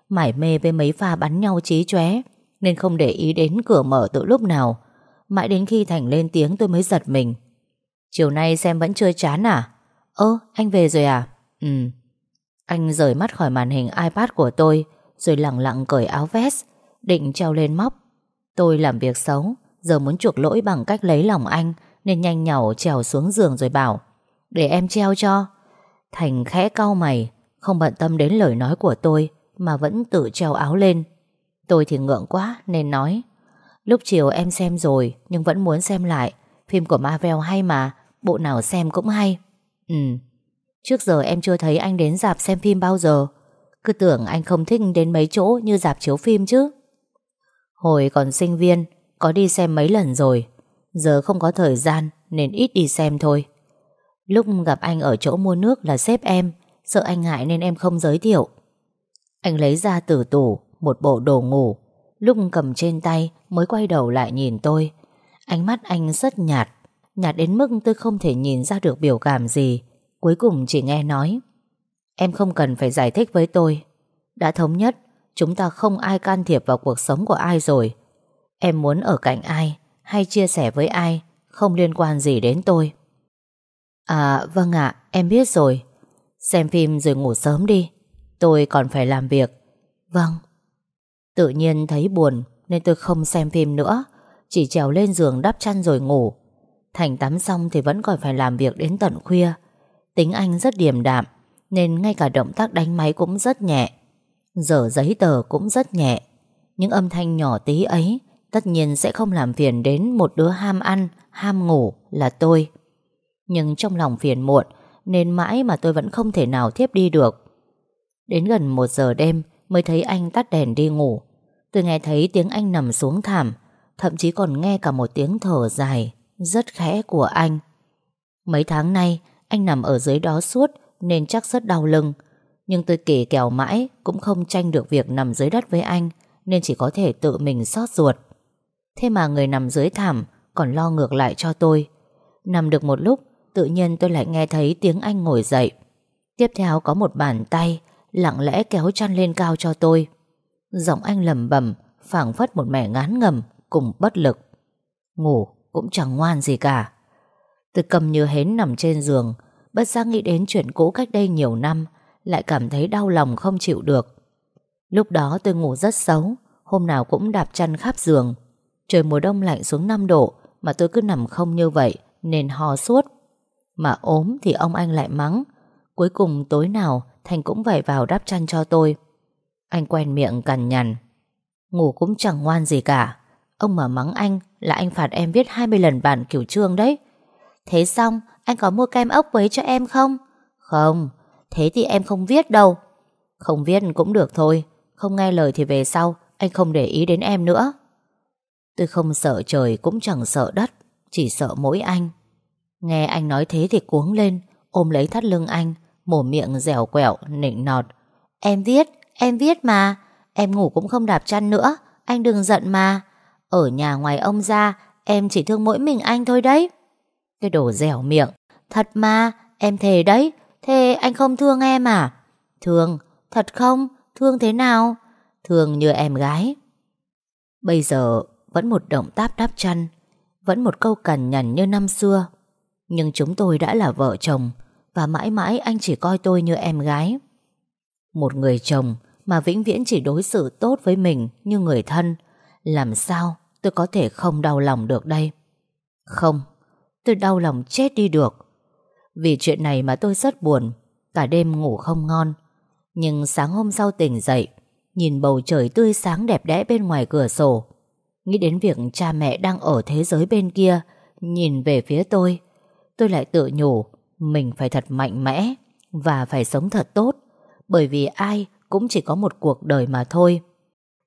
Mải mê với mấy pha bắn nhau trí chóe, Nên không để ý đến cửa mở từ lúc nào. Mãi đến khi Thành lên tiếng tôi mới giật mình. Chiều nay xem vẫn chưa chán à? Ơ, anh về rồi à? Ừ. Anh rời mắt khỏi màn hình iPad của tôi, Rồi lặng lặng cởi áo vest, Định treo lên móc. Tôi làm việc xấu. Giờ muốn chuộc lỗi bằng cách lấy lòng anh, Nên nhanh nhỏ trèo xuống giường rồi bảo, Để em treo cho. Thành khẽ cau mày, Không bận tâm đến lời nói của tôi, Mà vẫn tự treo áo lên. Tôi thì ngượng quá, nên nói, Lúc chiều em xem rồi, Nhưng vẫn muốn xem lại. Phim của Marvel hay mà, Bộ nào xem cũng hay. Ừ. Trước giờ em chưa thấy anh đến dạp xem phim bao giờ. Cứ tưởng anh không thích đến mấy chỗ như dạp chiếu phim chứ. Hồi còn sinh viên có đi xem mấy lần rồi. Giờ không có thời gian, Nên ít đi xem thôi. Lúc gặp anh ở chỗ mua nước là sếp em, Sợ anh ngại nên em không giới thiệu. Anh lấy ra từ tủ, Một bộ đồ ngủ. Lúc cầm trên tay, mới quay đầu lại nhìn tôi. Ánh mắt anh rất nhạt Nhạt đến mức tôi không thể nhìn ra được biểu cảm gì. Cuối cùng chỉ nghe nói, Em không cần phải giải thích với tôi. Đã thống nhất, Chúng ta không ai can thiệp vào cuộc sống của ai rồi. Em muốn ở cạnh ai Hay chia sẻ với ai Không liên quan gì đến tôi? À vâng ạ, Em biết rồi. Xem phim rồi ngủ sớm đi. Tôi còn phải làm việc. Vâng. Tự nhiên thấy buồn Nên tôi không xem phim nữa. Chỉ trèo lên giường đắp chăn rồi ngủ. Thành tắm xong thì vẫn còn phải làm việc đến tận khuya. Tính anh rất điềm đạm Nên ngay cả động tác đánh máy cũng rất nhẹ. Dở giấy tờ cũng rất nhẹ. Những âm thanh nhỏ tí ấy Tất nhiên sẽ không làm phiền đến Một đứa ham ăn, ham ngủ là tôi. Nhưng trong lòng phiền muộn Nên mãi mà tôi vẫn không thể nào thiếp đi được. Đến gần một giờ đêm Mới thấy anh tắt đèn đi ngủ. Tôi nghe thấy tiếng anh nằm xuống thảm Thậm chí còn nghe cả một tiếng thở dài Rất khẽ của anh. Mấy tháng nay Anh nằm ở dưới đó suốt Nên chắc rất đau lưng. Nhưng tôi kể kèo mãi Cũng không tranh được việc nằm dưới đất với anh Nên chỉ có thể tự mình xót ruột. Thế mà người nằm dưới thảm Còn lo ngược lại cho tôi. Nằm được một lúc, Tự nhiên tôi lại nghe thấy tiếng anh ngồi dậy. Tiếp theo có một bàn tay Lặng lẽ kéo chăn lên cao cho tôi. Giọng anh lầm bầm phảng phất một mẻ ngán ngầm Cùng bất lực. Ngủ cũng chẳng ngoan gì cả. Tôi cầm như hến nằm trên giường, Bất giác nghĩ đến chuyện cũ cách đây nhiều năm, Lại cảm thấy đau lòng không chịu được. Lúc đó tôi ngủ rất xấu, Hôm nào cũng đạp chăn khắp giường. Trời mùa đông lạnh xuống 5 độ, Mà tôi cứ nằm không như vậy Nên ho suốt. Mà ốm thì ông anh lại mắng. Cuối cùng tối nào, Thành cũng phải vào đắp chăn cho tôi. Anh quen miệng cằn nhằn. Ngủ cũng chẳng ngoan gì cả. Ông mà mắng anh là anh phạt em viết 20 lần bản kiểu trương đấy. Thế xong, Anh có mua kem ốc với cho em không? Không, Thế thì em không viết đâu. Không viết cũng được thôi, Không nghe lời thì về sau, Anh không để ý đến em nữa. Tôi không sợ trời cũng chẳng sợ đất Chỉ sợ mỗi anh. Nghe anh nói thế thì cuống lên Ôm lấy thắt lưng anh Mồm miệng dẻo quẹo nịnh nọt. Em viết, em viết mà Em ngủ cũng không đạp chăn nữa Anh đừng giận mà. Ở nhà ngoài ông ra Em chỉ thương mỗi mình anh thôi đấy. Cái đồ dẻo miệng Thật mà, em thề đấy Thế anh không thương em à? Thương, thật không, thương thế nào? Thương như em gái. Bây giờ vẫn một động tác đáp chăn, Vẫn một câu cằn nhằn như năm xưa. Nhưng chúng tôi đã là vợ chồng, Và mãi mãi anh chỉ coi tôi như em gái. Một người chồng Mà vĩnh viễn chỉ đối xử tốt với mình Như người thân, Làm sao tôi có thể không đau lòng được đây? Không, Tôi đau lòng chết đi được. Vì chuyện này mà tôi rất buồn, Cả đêm ngủ không ngon. Nhưng sáng hôm sau tỉnh dậy, Nhìn bầu trời tươi sáng đẹp đẽ bên ngoài cửa sổ Nghĩ đến việc cha mẹ đang ở thế giới bên kia, Nhìn về phía tôi Tôi lại tự nhủ, Mình phải thật mạnh mẽ Và phải sống thật tốt, Bởi vì ai cũng chỉ có một cuộc đời mà thôi.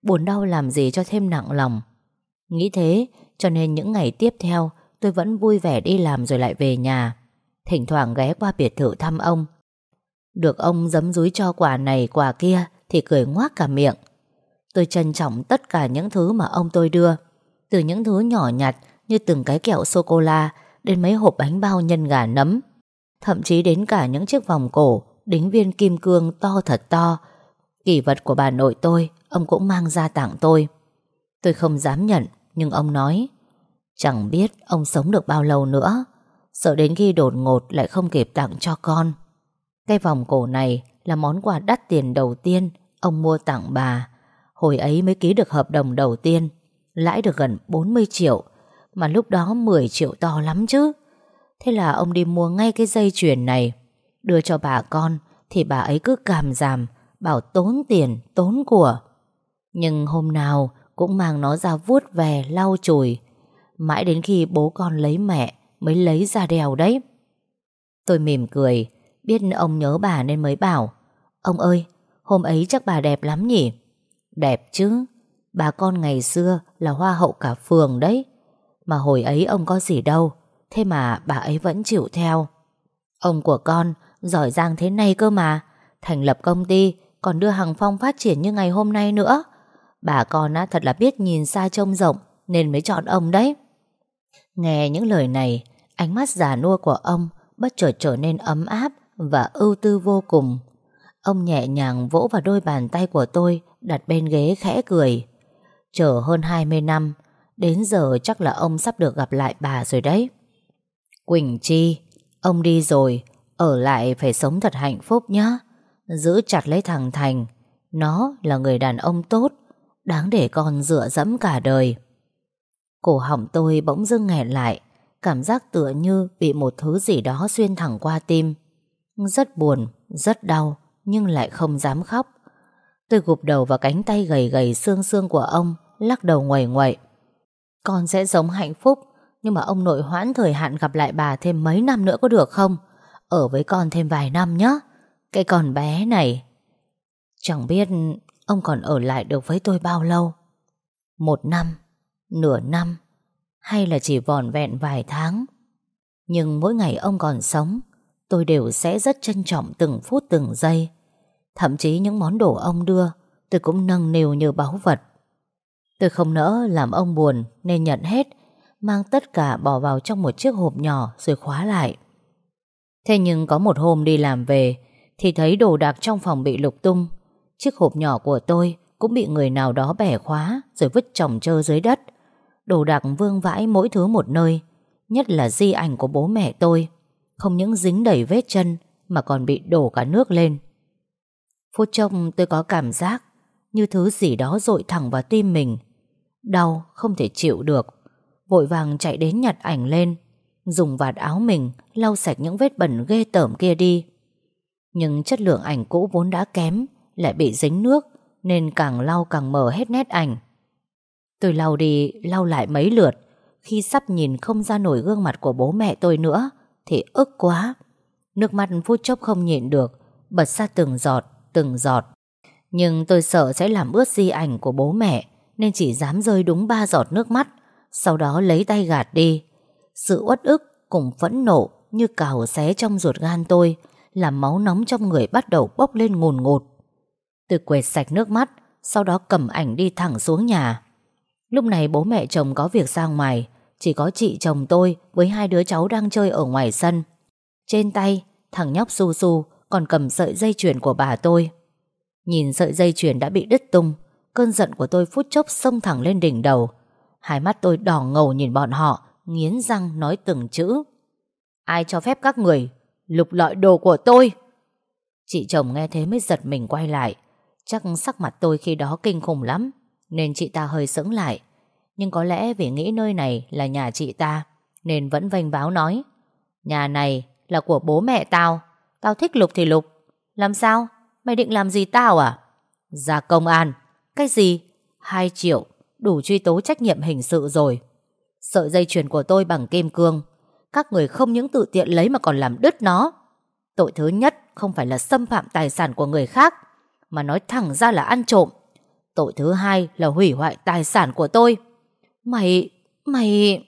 Buồn đau làm gì cho thêm nặng lòng. Nghĩ thế, cho nên những ngày tiếp theo, Tôi vẫn vui vẻ đi làm rồi lại về nhà. Thỉnh thoảng ghé qua biệt thự thăm ông. Được ông giấm dúi cho quà này, quà kia Thì cười ngoác cả miệng. Tôi trân trọng tất cả những thứ mà ông tôi đưa, Từ những thứ nhỏ nhặt Như từng cái kẹo sô-cô-la Đến mấy hộp bánh bao nhân gà nấm, Thậm chí đến cả những chiếc vòng cổ Đính viên kim cương to thật to. Kỷ vật của bà nội tôi, Ông cũng mang ra tặng tôi. Tôi không dám nhận, Nhưng ông nói, Chẳng biết ông sống được bao lâu nữa, Sợ đến khi đột ngột lại không kịp tặng cho con. Cái vòng cổ này Là món quà đắt tiền đầu tiên Ông mua tặng bà. Hồi ấy mới ký được hợp đồng đầu tiên Lãi được gần 40 triệu Mà lúc đó 10 triệu to lắm chứ. Thế là ông đi mua ngay cái dây chuyền này Đưa cho bà con Thì bà ấy cứ càm giảm Bảo tốn tiền, tốn của. Nhưng hôm nào Cũng mang nó ra vuốt về lau chùi. Mãi đến khi bố con lấy mẹ Mới lấy ra đèo đấy. Tôi mỉm cười Biết ông nhớ bà nên mới bảo Ông ơi, hôm ấy chắc bà đẹp lắm nhỉ? Đẹp chứ. Bà con ngày xưa là hoa hậu cả phường đấy. Mà hồi ấy ông có gì đâu. Thế mà bà ấy vẫn chịu theo. Ông của con Giỏi giang thế này cơ mà. Thành lập công ty Còn đưa hàng phong phát triển như ngày hôm nay nữa. Bà con á, thật là biết nhìn xa trông rộng Nên mới chọn ông đấy. Nghe những lời này Ánh mắt già nua của ông Bất chợt trở nên ấm áp Và ưu tư vô cùng. Ông nhẹ nhàng vỗ vào đôi bàn tay của tôi Đặt bên ghế khẽ cười. Chờ hơn 20 năm Đến giờ chắc là ông sắp được gặp lại bà rồi đấy. Quỳnh Chi Ông đi rồi Ở lại phải sống thật hạnh phúc nhé Giữ chặt lấy thằng Thành Nó là người đàn ông tốt Đáng để con dựa dẫm cả đời. Cổ họng tôi bỗng dưng nghẹn lại Cảm giác tựa như bị một thứ gì đó xuyên thẳng qua tim. Rất buồn, rất đau Nhưng lại không dám khóc. Tôi gục đầu vào cánh tay gầy gầy xương xương của ông, Lắc đầu ngoẩy ngoẩy Con sẽ sống hạnh phúc, Nhưng mà ông nội hoãn thời hạn gặp lại bà thêm mấy năm nữa có được không? Ở với con thêm vài năm nhé Cái con bé này. Chẳng biết ông còn ở lại được với tôi bao lâu? Một năm, Nửa năm, Hay là chỉ vòn vẹn vài tháng. Nhưng mỗi ngày ông còn sống, Tôi đều sẽ rất trân trọng từng phút từng giây. Thậm chí những món đồ ông đưa, Tôi cũng nâng niu như báu vật. Tôi không nỡ làm ông buồn Nên nhận hết, Mang tất cả bỏ vào trong một chiếc hộp nhỏ Rồi khóa lại. Thế nhưng có một hôm đi làm về, Thì thấy đồ đạc trong phòng bị lục tung. Chiếc hộp nhỏ của tôi Cũng bị người nào đó bẻ khóa Rồi vứt chồng chơ dưới đất. Đồ đạc vương vãi mỗi thứ một nơi, Nhất là di ảnh của bố mẹ tôi. Không những dính đầy vết chân Mà còn bị đổ cả nước lên. Phút trông tôi có cảm giác Như thứ gì đó dội thẳng vào tim mình. Đau, không thể chịu được. Vội vàng chạy đến nhặt ảnh lên, Dùng vạt áo mình Lau sạch những vết bẩn ghê tởm kia đi. Nhưng chất lượng ảnh cũ vốn đã kém, Lại bị dính nước, Nên càng lau càng mở hết nét ảnh. Tôi lau đi, lau lại mấy lượt. Khi sắp nhìn không ra nổi gương mặt của bố mẹ tôi nữa, Thì ức quá. Nước mắt phút chốc không nhịn được, Bật ra từng giọt từng giọt. Nhưng tôi sợ sẽ làm ướt di ảnh của bố mẹ, Nên chỉ dám rơi đúng ba giọt nước mắt, Sau đó lấy tay gạt đi. Sự uất ức cùng phẫn nộ Như cào xé trong ruột gan tôi, Làm máu nóng trong người bắt đầu bốc lên ngùn ngụt. Tôi quệt sạch nước mắt, Sau đó cầm ảnh đi thẳng xuống nhà. Lúc này bố mẹ chồng có việc ra ngoài, Chỉ có chị chồng tôi Với hai đứa cháu đang chơi ở ngoài sân. Trên tay, Thằng nhóc su su còn cầm sợi dây chuyền của bà tôi. Nhìn sợi dây chuyền đã bị đứt tung, cơn giận của tôi phút chốc xông thẳng lên đỉnh đầu. Hai mắt tôi đỏ ngầu nhìn bọn họ, nghiến răng nói từng chữ. Ai cho phép các người lục lọi đồ của tôi? Chị chồng nghe thế mới giật mình quay lại. Chắc sắc mặt tôi khi đó kinh khủng lắm, nên chị ta hơi sững lại. Nhưng có lẽ vì nghĩ nơi này là nhà chị ta, nên vẫn vênh báo nói. Nhà này là của bố mẹ tao. Tao thích lục thì lục. Làm sao? Mày định làm gì tao à? Ra công an. Cái gì? 2 triệu. Đủ truy tố trách nhiệm hình sự rồi. Sợi dây chuyền của tôi bằng kim cương. Các người không những tự tiện lấy mà còn làm đứt nó. Tội thứ nhất không phải là xâm phạm tài sản của người khác, Mà nói thẳng ra là ăn trộm. Tội thứ hai là hủy hoại tài sản của tôi. Mày... mày...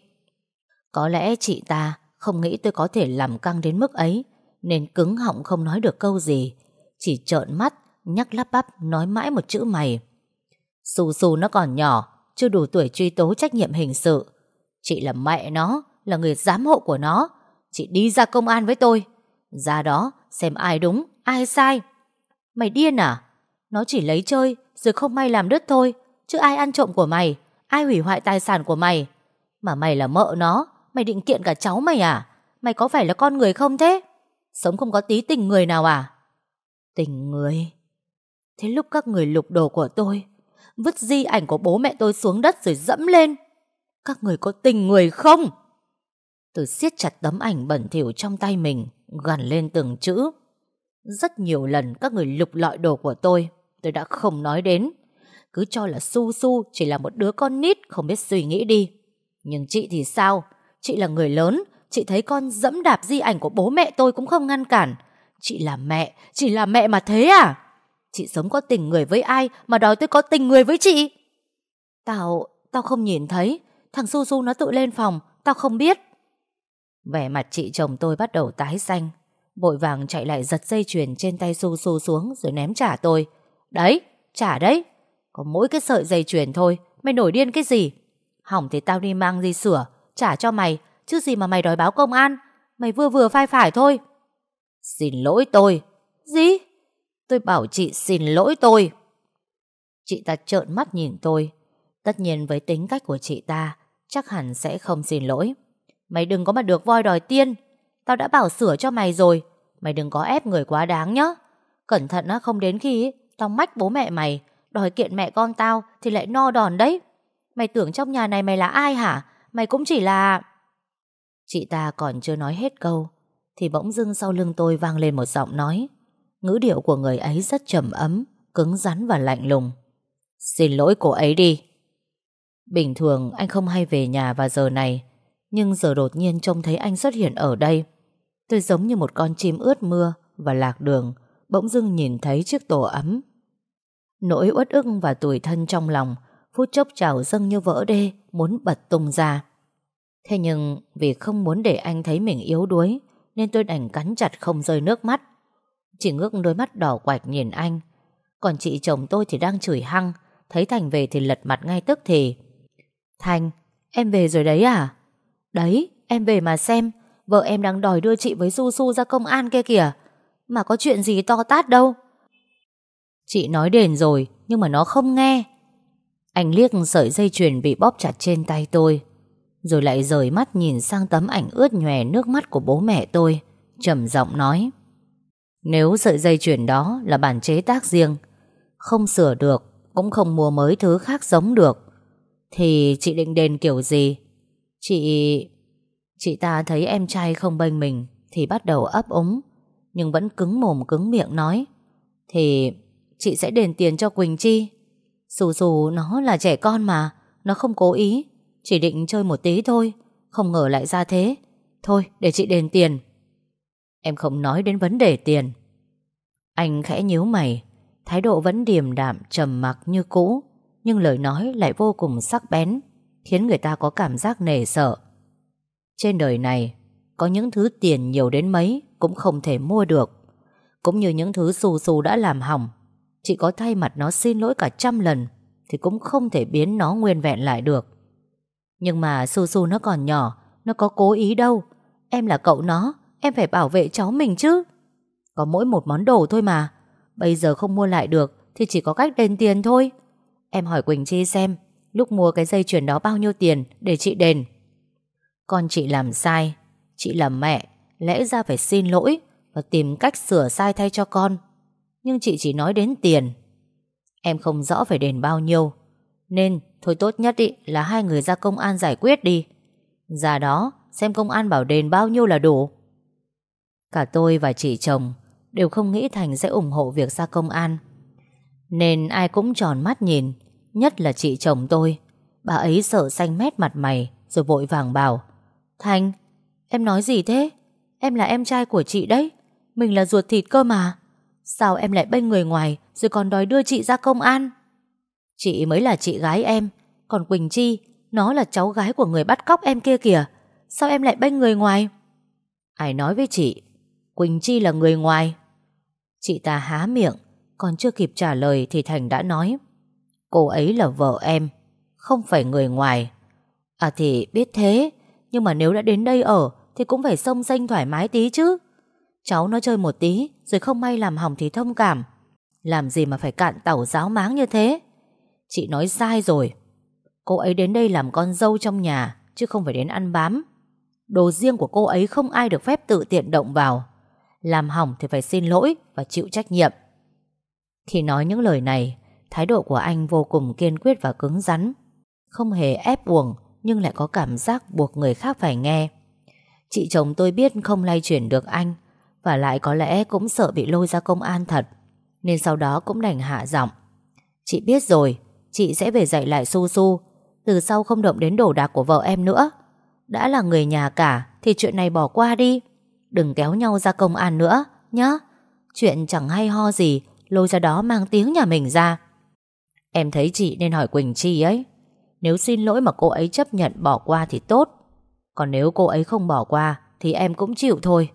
Có lẽ chị ta không nghĩ tôi có thể làm căng đến mức ấy nên cứng họng không nói được câu gì. Chỉ trợn mắt, Nhắc lắp bắp, nói mãi một chữ mày. Su Su nó còn nhỏ, Chưa đủ tuổi truy tố trách nhiệm hình sự. Chị là mẹ nó, Là người giám hộ của nó. Chị đi ra công an với tôi. Ra đó, xem ai đúng, ai sai. Mày điên à? Nó chỉ lấy chơi, rồi không may làm đứt thôi. Chứ ai ăn trộm của mày? Ai hủy hoại tài sản của mày? Mà mày là mợ nó, Mày định kiện cả cháu mày à? Mày có phải là con người không thế? Sống không có tí tình người nào à? Tình người? Thế lúc các người lục đồ của tôi Vứt di ảnh của bố mẹ tôi xuống đất rồi dẫm lên, Các người có tình người không? Tôi siết chặt tấm ảnh bẩn thỉu trong tay mình, Gằn lên từng chữ. Rất nhiều lần các người lục lọi đồ của tôi Tôi đã không nói đến. Cứ cho là Su Su chỉ là một đứa con nít, Không biết suy nghĩ đi. Nhưng chị thì sao? Chị là người lớn Chị thấy con dẫm đạp di ảnh của bố mẹ tôi cũng không ngăn cản. Chị là mẹ Chỉ là mẹ mà thế à? Chị sống có tình người với ai Mà đòi tôi có tình người với chị? Tao, tao không nhìn thấy. Thằng Su Su nó tự lên phòng Tao không biết. Vẻ mặt chị chồng tôi bắt đầu tái xanh. Vội vàng chạy lại giật dây chuyền trên tay Su Su xuống rồi ném trả tôi. Đấy, trả đấy. Có mỗi cái sợi dây chuyền thôi Mày nổi điên cái gì? Hỏng thì tao đi mang đi sửa Trả cho mày. Chứ gì mà mày đòi báo công an. Mày vừa vừa phai phải thôi. Xin lỗi tôi. Gì? Tôi bảo chị xin lỗi tôi. Chị ta trợn mắt nhìn tôi. Tất nhiên với tính cách của chị ta, Chắc hẳn sẽ không xin lỗi. Mày đừng có mà được voi đòi tiên. Tao đã bảo sửa cho mày rồi. Mày đừng có ép người quá đáng nhá. Cẩn thận á, không đến khi Tao mách bố mẹ mày, Đòi kiện mẹ con tao thì lại no đòn đấy. Mày tưởng trong nhà này mày là ai hả? Mày cũng chỉ là Chị ta còn chưa nói hết câu, Thì bỗng dưng sau lưng tôi vang lên một giọng nói. Ngữ điệu của người ấy rất trầm ấm, Cứng rắn và lạnh lùng. Xin lỗi cô ấy đi. Bình thường anh không hay về nhà vào giờ này, Nhưng giờ đột nhiên trông thấy anh xuất hiện ở đây. Tôi giống như một con chim ướt mưa Và lạc đường, Bỗng dưng nhìn thấy chiếc tổ ấm. Nỗi uất ức và tủi thân trong lòng, Phút chốc trào dâng như vỡ đê, Muốn bật tung ra. Thế nhưng vì không muốn để anh thấy mình yếu đuối Nên tôi đành cắn chặt không rơi nước mắt. Chỉ ngước đôi mắt đỏ quạch nhìn anh. Còn chị chồng tôi thì đang chửi hăng Thấy Thành về thì lật mặt ngay tức thì Thành, em về rồi đấy à? Đấy, em về mà xem Vợ em đang đòi đưa chị với Su Su ra công an kia kìa Mà có chuyện gì to tát đâu. Chị nói đền rồi Nhưng mà nó không nghe. Anh liếc sợi dây chuyền bị bóp chặt trên tay tôi. Rồi lại rời mắt nhìn sang tấm ảnh ướt nhòe nước mắt của bố mẹ tôi, trầm giọng nói. Nếu sợi dây chuyền đó là bản chế tác riêng, Không sửa được, Cũng không mua mới thứ khác giống được, Thì chị định đền kiểu gì? Chị... Chị ta thấy em trai không bênh mình Thì bắt đầu ấp úng, Nhưng vẫn cứng mồm cứng miệng nói. Thì chị sẽ đền tiền cho Quỳnh Chi. Dù dù nó là trẻ con mà, Nó không cố ý. Chỉ định chơi một tí thôi, Không ngờ lại ra thế. Thôi, để chị đền tiền. Em không nói đến vấn đề tiền. Anh khẽ nhíu mày, Thái độ vẫn điềm đạm, trầm mặc như cũ, Nhưng lời nói lại vô cùng sắc bén, Khiến người ta có cảm giác nề sợ. Trên đời này, Có những thứ tiền nhiều đến mấy Cũng không thể mua được. Cũng như những thứ xù xù đã làm hỏng, Chị có thay mặt nó xin lỗi cả trăm lần Thì cũng không thể biến nó nguyên vẹn lại được. Nhưng mà Su Su nó còn nhỏ, Nó có cố ý đâu. Em là cậu nó, Em phải bảo vệ cháu mình chứ. Có mỗi một món đồ thôi mà. Bây giờ không mua lại được Thì chỉ có cách đền tiền thôi. Em hỏi Quỳnh Chi xem, Lúc mua cái dây chuyền đó bao nhiêu tiền Để chị đền? Con chị làm sai, Chị là mẹ, Lẽ ra phải xin lỗi Và tìm cách sửa sai thay cho con. Nhưng chị chỉ nói đến tiền. Em không rõ phải đền bao nhiêu, Nên thôi tốt nhất ý, là hai người ra công an giải quyết đi. Ra đó xem công an bảo đền bao nhiêu là đủ. Cả tôi và chị chồng Đều không nghĩ Thành sẽ ủng hộ việc ra công an. Nên ai cũng tròn mắt nhìn Nhất là chị chồng tôi. Bà ấy sợ xanh mét mặt mày Rồi vội vàng bảo Thành, em nói gì thế? Em là em trai của chị đấy. Mình là ruột thịt cơ mà. Sao em lại bênh người ngoài Rồi còn đòi đưa chị ra công an? Chị mới là chị gái em. Còn Quỳnh Chi, Nó là cháu gái của người bắt cóc em kia kìa. Sao em lại bênh người ngoài? Ai nói với chị? Quỳnh Chi là người ngoài. Chị ta há miệng, Còn chưa kịp trả lời thì Thành đã nói. Cô ấy là vợ em, Không phải người ngoài. À thì biết thế, Nhưng mà nếu đã đến đây ở Thì cũng phải xông xanh thoải mái tí chứ. Cháu nó chơi một tí, Rồi không may làm hỏng thì thông cảm. Làm gì mà phải cạn tàu giáo máng như thế? Chị nói sai rồi. Cô ấy đến đây làm con dâu trong nhà, Chứ không phải đến ăn bám. Đồ riêng của cô ấy không ai được phép tự tiện động vào. Làm hỏng thì phải xin lỗi Và chịu trách nhiệm. Khi nói những lời này, Thái độ của anh vô cùng kiên quyết và cứng rắn. Không hề ép buộc, Nhưng lại có cảm giác buộc người khác phải nghe. Chị chồng tôi biết không lay chuyển được anh, và lại có lẽ cũng sợ bị lôi ra công an thật, Nên sau đó cũng đành hạ giọng. Chị biết rồi Chị sẽ về dạy lại Su Su Từ sau không động đến đồ đạc của vợ em nữa. Đã là người nhà cả, Thì chuyện này bỏ qua đi. Đừng kéo nhau ra công an nữa, Nhá. Chuyện chẳng hay ho gì, Lôi ra đó mang tiếng nhà mình ra. Em thấy chị nên hỏi Quỳnh Chi ấy. Nếu xin lỗi mà cô ấy chấp nhận bỏ qua thì tốt. Còn nếu cô ấy không bỏ qua, Thì em cũng chịu thôi.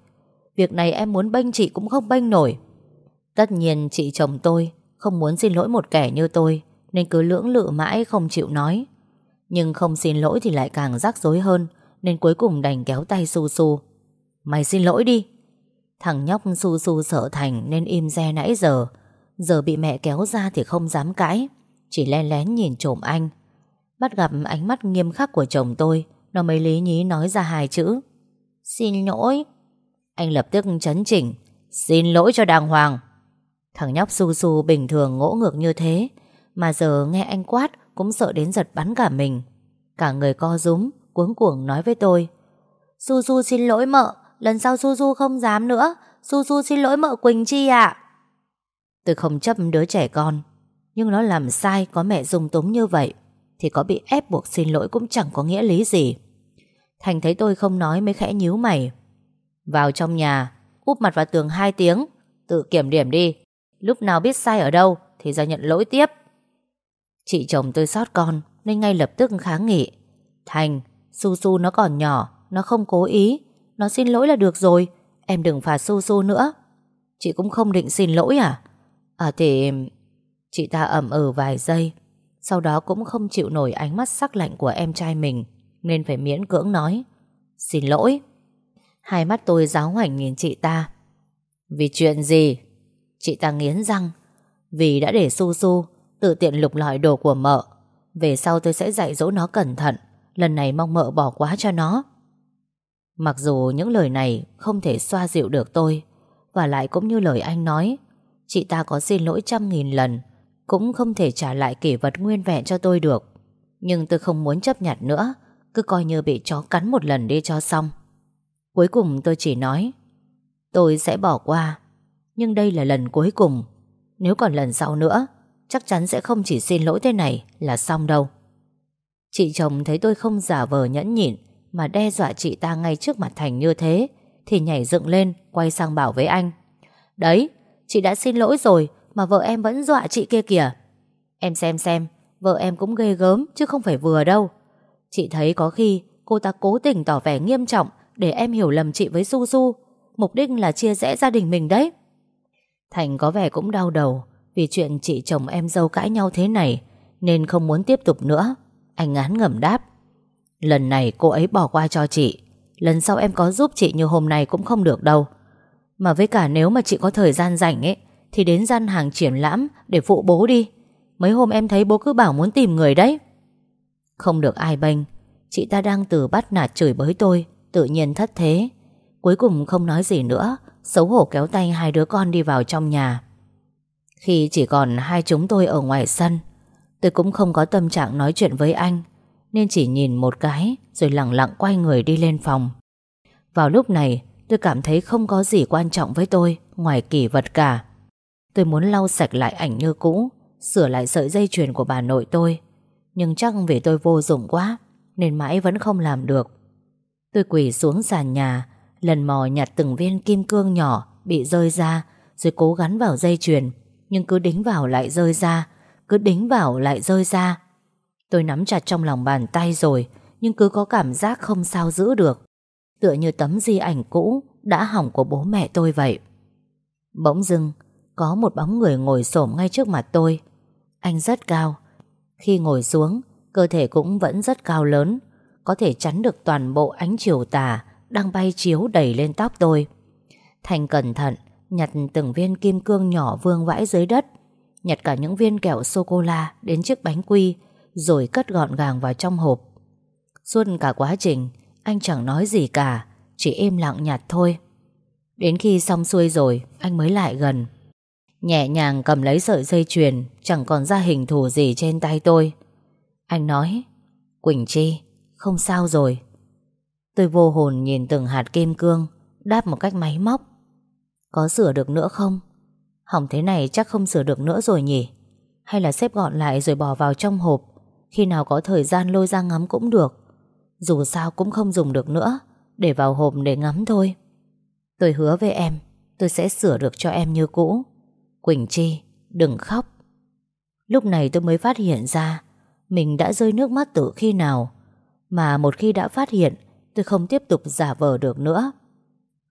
Việc này em muốn bênh chị cũng không bênh nổi. Tất nhiên chị chồng tôi Không muốn xin lỗi một kẻ như tôi. Nên cứ lưỡng lự mãi không chịu nói. Nhưng không xin lỗi thì lại càng rắc rối hơn, Nên cuối cùng đành kéo tay Su Su. Mày xin lỗi đi. Thằng nhóc Su Su sợ Thành Nên im re nãy giờ. Giờ bị mẹ kéo ra thì không dám cãi, Chỉ len lén nhìn trộm anh. Bắt gặp ánh mắt nghiêm khắc của chồng tôi, Nó mới lý nhí nói ra hai chữ. Xin lỗi. Anh lập tức chấn chỉnh. Xin lỗi cho đàng hoàng. Thằng nhóc su su bình thường ngỗ ngược như thế mà giờ nghe anh quát, Cũng sợ đến giật bắn cả mình. Cả người co rúm, Cuống cuồng nói với tôi. Su su xin lỗi mợ, Lần sau su su không dám nữa. Su su xin lỗi mợ Quỳnh Chi ạ. Tôi không chấp đứa trẻ con, Nhưng nó làm sai có mẹ dung túng như vậy, Thì có bị ép buộc xin lỗi Cũng chẳng có nghĩa lý gì. Thành thấy tôi không nói mới khẽ nhíu mày. Vào trong nhà Úp mặt vào tường hai tiếng, Tự kiểm điểm đi. Lúc nào biết sai ở đâu, Thì ra nhận lỗi tiếp. Chị chồng tôi sót con Nên ngay lập tức kháng nghị. Thành, Su Su nó còn nhỏ Nó không cố ý. Nó xin lỗi là được rồi Em đừng phạt Su Su nữa. Chị cũng không định xin lỗi à? À thì Chị ta ẩm ừ vài giây. Sau đó cũng không chịu nổi ánh mắt sắc lạnh của em trai mình Nên phải miễn cưỡng nói Xin lỗi. Hai mắt tôi giáo hoảnh nhìn chị ta. Vì chuyện gì? Chị ta nghiến răng. Vì đã để Su Su Tự tiện lục lọi đồ của mợ. Về sau tôi sẽ dạy dỗ nó cẩn thận. Lần này mong mợ bỏ quá cho nó. Mặc dù những lời này Không thể xoa dịu được tôi, Và lại cũng như lời anh nói, Chị ta có xin lỗi trăm nghìn lần, Cũng không thể trả lại kỷ vật nguyên vẹn cho tôi được. Nhưng tôi không muốn chấp nhận nữa, Cứ coi như bị chó cắn một lần đi cho xong. Cuối cùng tôi chỉ nói, Tôi sẽ bỏ qua, Nhưng đây là lần cuối cùng. Nếu còn lần sau nữa Chắc chắn sẽ không chỉ xin lỗi thế này là xong đâu. Chị chồng thấy tôi không giả vờ nhẫn nhịn Mà đe dọa chị ta ngay trước mặt Thành như thế, Thì nhảy dựng lên, Quay sang bảo với anh. Đấy, Chị đã xin lỗi rồi Mà vợ em vẫn dọa chị kia kìa. Em xem xem, Vợ em cũng ghê gớm chứ không phải vừa đâu. Chị thấy có khi cô ta cố tình tỏ vẻ nghiêm trọng Để em hiểu lầm chị với Su Su. Mục đích là chia rẽ gia đình mình đấy. Thành có vẻ cũng đau đầu vì chuyện chị chồng em dâu cãi nhau thế này, Nên không muốn tiếp tục nữa. Anh ngán ngẩm đáp. Lần này cô ấy bỏ qua cho chị. Lần sau em có giúp chị như hôm nay cũng không được đâu. Mà với cả nếu mà chị có thời gian rảnh ấy, Thì đến gian hàng triển lãm Để phụ bố đi. Mấy hôm em thấy bố cứ bảo muốn tìm người đấy. Không được ai bênh. Chị ta đang từ bắt nạt chửi bới tôi, Tự nhiên thất thế. Cuối cùng không nói gì nữa, Xấu hổ kéo tay hai đứa con đi vào trong nhà. Khi chỉ còn hai chúng tôi ở ngoài sân, Tôi cũng không có tâm trạng nói chuyện với anh, Nên chỉ nhìn một cái Rồi lặng lặng quay người đi lên phòng. Vào lúc này, Tôi cảm thấy không có gì quan trọng với tôi, Ngoài kỷ vật cả. Tôi muốn lau sạch lại ảnh như cũ, Sửa lại sợi dây chuyền của bà nội tôi. Nhưng chắc vì tôi vô dụng quá, Nên mãi vẫn không làm được. Tôi quỳ xuống sàn nhà, Lần mò nhặt từng viên kim cương nhỏ Bị rơi ra, Rồi cố gắn vào dây chuyền. Nhưng cứ đính vào lại rơi ra, Cứ đính vào lại rơi ra. Tôi nắm chặt trong lòng bàn tay rồi, Nhưng cứ có cảm giác không sao giữ được. Tựa như tấm di ảnh cũ, Đã hỏng của bố mẹ tôi vậy. Bỗng dưng, Có một bóng người ngồi xổm ngay trước mặt tôi. Anh rất cao. Khi ngồi xuống, Cơ thể cũng vẫn rất cao lớn, Có thể chắn được toàn bộ ánh chiều tà Đang bay chiếu đầy lên tóc tôi. Thành cẩn thận Nhặt từng viên kim cương nhỏ vương vãi dưới đất. Nhặt cả những viên kẹo sô-cô-la Đến chiếc bánh quy, Rồi cất gọn gàng vào trong hộp. Suốt cả quá trình, anh chẳng nói gì cả, Chỉ im lặng nhặt thôi. Đến khi xong xuôi rồi, Anh mới lại gần. Nhẹ nhàng cầm lấy sợi dây chuyền, Chẳng còn ra hình thù gì trên tay tôi. Anh nói, Quỳnh Chi, Không sao rồi. Tôi vô hồn nhìn từng hạt kim cương, Đáp một cách máy móc. Có sửa được nữa không? Hỏng thế này chắc không sửa được nữa rồi nhỉ? Hay là xếp gọn lại rồi bỏ vào trong hộp? Khi nào có thời gian lôi ra ngắm cũng được. Dù sao cũng không dùng được nữa. Để vào hộp để ngắm thôi. Tôi hứa với em, Tôi sẽ sửa được cho em như cũ. Quỳnh Chi, đừng khóc. Lúc này tôi mới phát hiện ra, Mình đã rơi nước mắt từ khi nào. Mà một khi đã phát hiện, Tôi không tiếp tục giả vờ được nữa.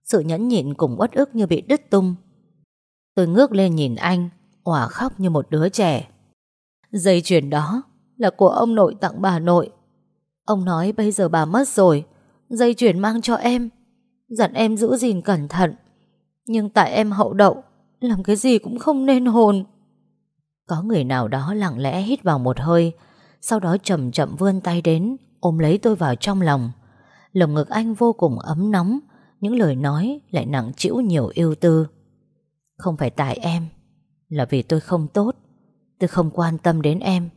Sự nhẫn nhịn cùng uất ức như bị đứt tung. Tôi ngước lên nhìn anh Òa khóc như một đứa trẻ. Dây chuyền đó Là của ông nội tặng bà nội. Ông nói bây giờ bà mất rồi, Dây chuyền mang cho em. Dặn em giữ gìn cẩn thận. Nhưng tại em hậu đậu, Làm cái gì cũng không nên hồn. Có người nào đó lặng lẽ hít vào một hơi, Sau đó chậm chậm vươn tay đến, Ôm lấy tôi vào trong lòng. Lồng ngực anh vô cùng ấm nóng những lời nói lại nặng chịu nhiều yêu tư. Không phải tại em, Là vì tôi không tốt. Tôi không quan tâm đến em.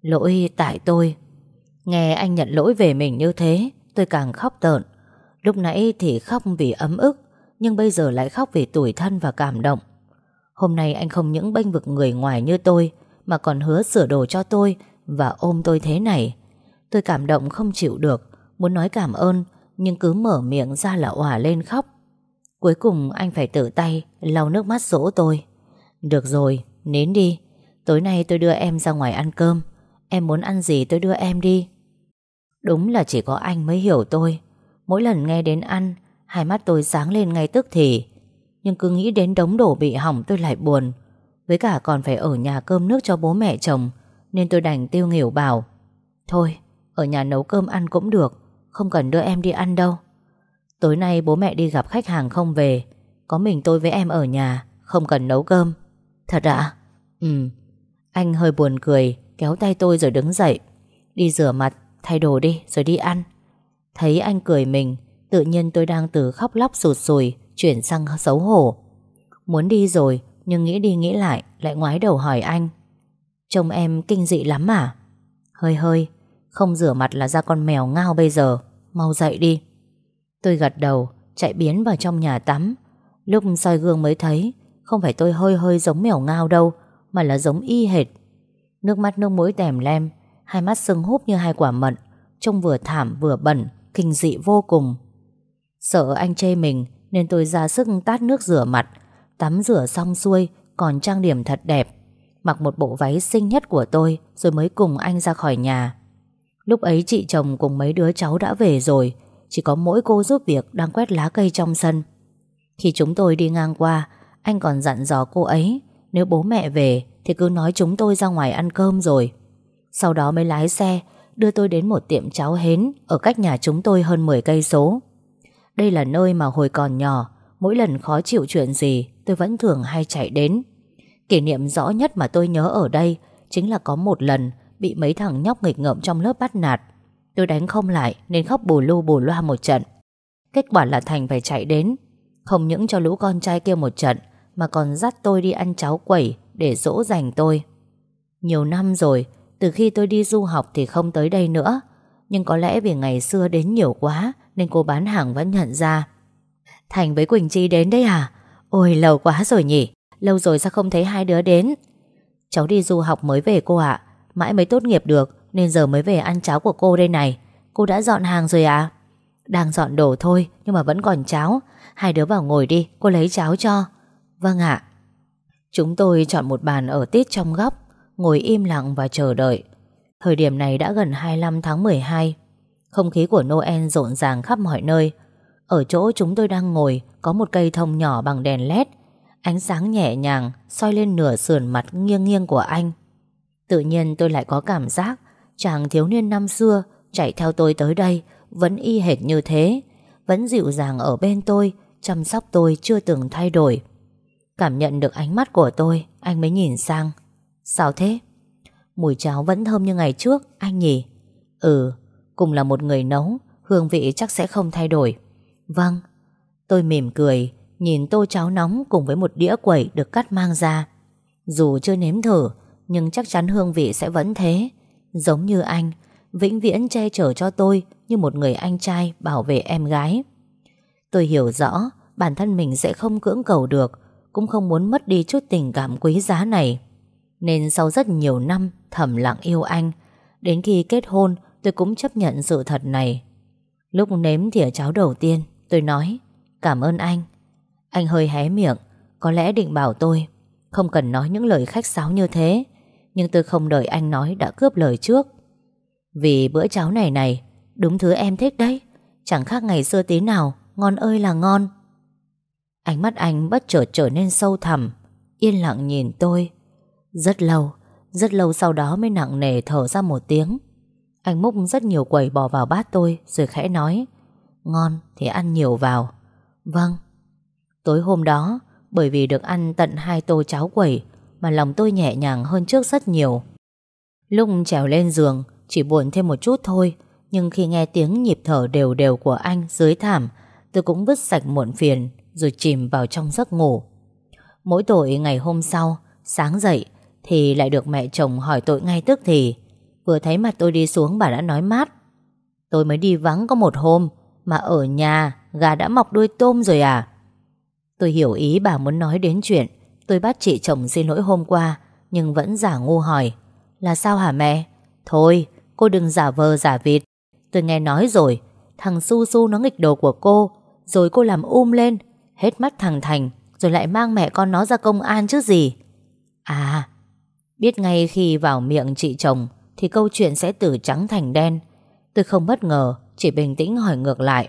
Lỗi tại tôi. Nghe anh nhận lỗi về mình như thế, Tôi càng khóc tợn. Lúc nãy thì khóc vì ấm ức, Nhưng bây giờ lại khóc vì tủi thân và cảm động. Hôm nay anh không những bênh vực người ngoài như tôi, Mà còn hứa sửa đồ cho tôi Và ôm tôi thế này. Tôi cảm động không chịu được, Muốn nói cảm ơn nhưng cứ mở miệng ra là òa lên khóc. Cuối cùng anh phải tự tay lau nước mắt dỗ tôi. Được rồi, nến đi. Tối nay tôi đưa em ra ngoài ăn cơm. Em muốn ăn gì tôi đưa em đi. Đúng là chỉ có anh mới hiểu tôi. Mỗi lần nghe đến ăn Hai mắt tôi sáng lên ngay tức thì. Nhưng cứ nghĩ đến đống đổ bị hỏng tôi lại buồn. Với cả còn phải ở nhà cơm nước cho bố mẹ chồng Nên tôi đành tiêu nghỉu bảo. Thôi ở nhà nấu cơm ăn cũng được. Không cần đưa em đi ăn đâu. Tối nay bố mẹ đi gặp khách hàng không về, Có mình tôi với em ở nhà, Không cần nấu cơm. Thật ạ? Ừ. Anh hơi buồn cười, Kéo tay tôi rồi đứng dậy. Đi rửa mặt, Thay đồ đi, rồi đi ăn. Thấy anh cười mình, Tự nhiên tôi đang từ khóc lóc sụt sùi, Chuyển sang xấu hổ. Muốn đi rồi, nhưng nghĩ đi nghĩ lại Lại ngoái đầu hỏi anh. Trông em kinh dị lắm à? Hơi hơi không rửa mặt là ra con mèo ngao bây giờ. Mau dậy đi. Tôi gật đầu, chạy biến vào trong nhà tắm. Lúc soi gương mới thấy, Không phải tôi hơi hơi giống mèo ngao đâu, Mà là giống y hệt. Nước mắt nước mũi tèm lem, Hai mắt sưng húp như hai quả mận, Trông vừa thảm vừa bẩn, Kinh dị vô cùng. Sợ anh chê mình, Nên tôi ra sức tát nước rửa mặt. Tắm rửa xong xuôi, Còn trang điểm thật đẹp. Mặc một bộ váy xinh nhất của tôi, Rồi mới cùng anh ra khỏi nhà. Lúc ấy chị chồng cùng mấy đứa cháu đã về rồi Chỉ có mỗi cô giúp việc Đang quét lá cây trong sân Khi chúng tôi đi ngang qua Anh còn dặn dò cô ấy Nếu bố mẹ về Thì cứ nói chúng tôi ra ngoài ăn cơm rồi Sau đó mới lái xe đưa tôi đến một tiệm cháo hến ở cách nhà chúng tôi hơn 10 cây số. Đây là nơi mà hồi còn nhỏ, mỗi lần khó chịu chuyện gì, tôi vẫn thường hay chạy đến. Kỷ niệm rõ nhất mà tôi nhớ ở đây chính là có một lần bị mấy thằng nhóc nghịch ngợm trong lớp bắt nạt. Tôi đánh không lại nên khóc bù lu bù loa một trận. Kết quả là Thành phải chạy đến, không những cho lũ con trai kia một trận mà còn dắt tôi đi ăn cháo quẩy để dỗ dành tôi. Nhiều năm rồi, từ khi tôi đi du học thì không tới đây nữa Nhưng có lẽ vì ngày xưa đến nhiều quá Nên cô bán hàng vẫn nhận ra Thành với Quỳnh Chi đến đấy à Ôi lâu quá rồi nhỉ Lâu rồi sao không thấy hai đứa đến Cháu đi du học mới về cô ạ Mãi mới tốt nghiệp được, Nên giờ mới về ăn cháo của cô đây này Cô đã dọn hàng rồi à Đang dọn đồ thôi, nhưng mà vẫn còn cháo Hai đứa vào ngồi đi, cô lấy cháo cho Vâng ạ Chúng tôi chọn một bàn ở tít trong góc, ngồi im lặng và chờ đợi. Thời điểm này đã gần 25 tháng 12. Không khí của Noel rộn ràng khắp mọi nơi. Ở chỗ chúng tôi đang ngồi, có một cây thông nhỏ bằng đèn led. Ánh sáng nhẹ nhàng, soi lên nửa sườn mặt nghiêng nghiêng của anh. Tự nhiên tôi lại có cảm giác chàng thiếu niên năm xưa chạy theo tôi tới đây vẫn y hệt như thế. Vẫn dịu dàng ở bên tôi, chăm sóc tôi chưa từng thay đổi. Cảm nhận được ánh mắt của tôi, anh mới nhìn sang. Sao thế? Mùi cháo vẫn thơm như ngày trước, anh nhỉ? Ừ, cùng là một người nấu, hương vị chắc sẽ không thay đổi. Vâng. Tôi mỉm cười, nhìn tô cháo nóng cùng với một đĩa quẩy được cắt mang ra. Dù chưa nếm thử, nhưng chắc chắn hương vị sẽ vẫn thế. Giống như anh, vĩnh viễn che chở cho tôi như một người anh trai bảo vệ em gái. Tôi hiểu rõ bản thân mình sẽ không cưỡng cầu được, cũng không muốn mất đi chút tình cảm quý giá này. Nên sau rất nhiều năm thầm lặng yêu anh Đến khi kết hôn tôi cũng chấp nhận sự thật này Lúc nếm thìa cháo đầu tiên Tôi nói Cảm ơn anh Anh hơi hé miệng Có lẽ định bảo tôi Không cần nói những lời khách sáo như thế nhưng tôi không đợi anh nói đã cướp lời trước. Vì bữa cháo này này, Đúng thứ em thích đấy. Chẳng khác ngày xưa tí nào, Ngon ơi là ngon. Ánh mắt anh bất chợt trở nên sâu thẳm, Yên lặng nhìn tôi. Rất lâu Rất lâu sau đó mới nặng nề thở ra một tiếng. Anh múc rất nhiều quẩy bỏ vào bát tôi, Rồi khẽ nói, Ngon thì ăn nhiều vào. Vâng. Tối hôm đó, Bởi vì được ăn tận hai tô cháo quẩy mà lòng tôi nhẹ nhàng hơn trước rất nhiều. Lúc trèo lên giường, Chỉ buồn thêm một chút thôi, Nhưng khi nghe tiếng nhịp thở đều đều của anh Dưới thảm, Tôi cũng vứt sạch muộn phiền Rồi chìm vào trong giấc ngủ. Mỗi tội ngày hôm sau, Sáng dậy Thì lại được mẹ chồng hỏi tội ngay tức thì. Vừa thấy mặt tôi đi xuống bà đã nói mát, Tôi mới đi vắng có một hôm, Mà ở nhà Gà đã mọc đuôi tôm rồi à. Tôi hiểu ý bà muốn nói đến chuyện Tôi bắt chị chồng xin lỗi hôm qua, Nhưng vẫn giả ngu hỏi, Là sao hả mẹ? Thôi, cô đừng giả vờ giả vịt. Tôi nghe nói rồi, Thằng Su Su nó nghịch đồ của cô, Rồi cô làm um lên, Hết mắt thằng Thành, Rồi lại mang mẹ con nó ra công an chứ gì. À Biết ngay khi vào miệng chị chồng Thì câu chuyện sẽ từ trắng thành đen. Tôi không bất ngờ, Chỉ bình tĩnh hỏi ngược lại,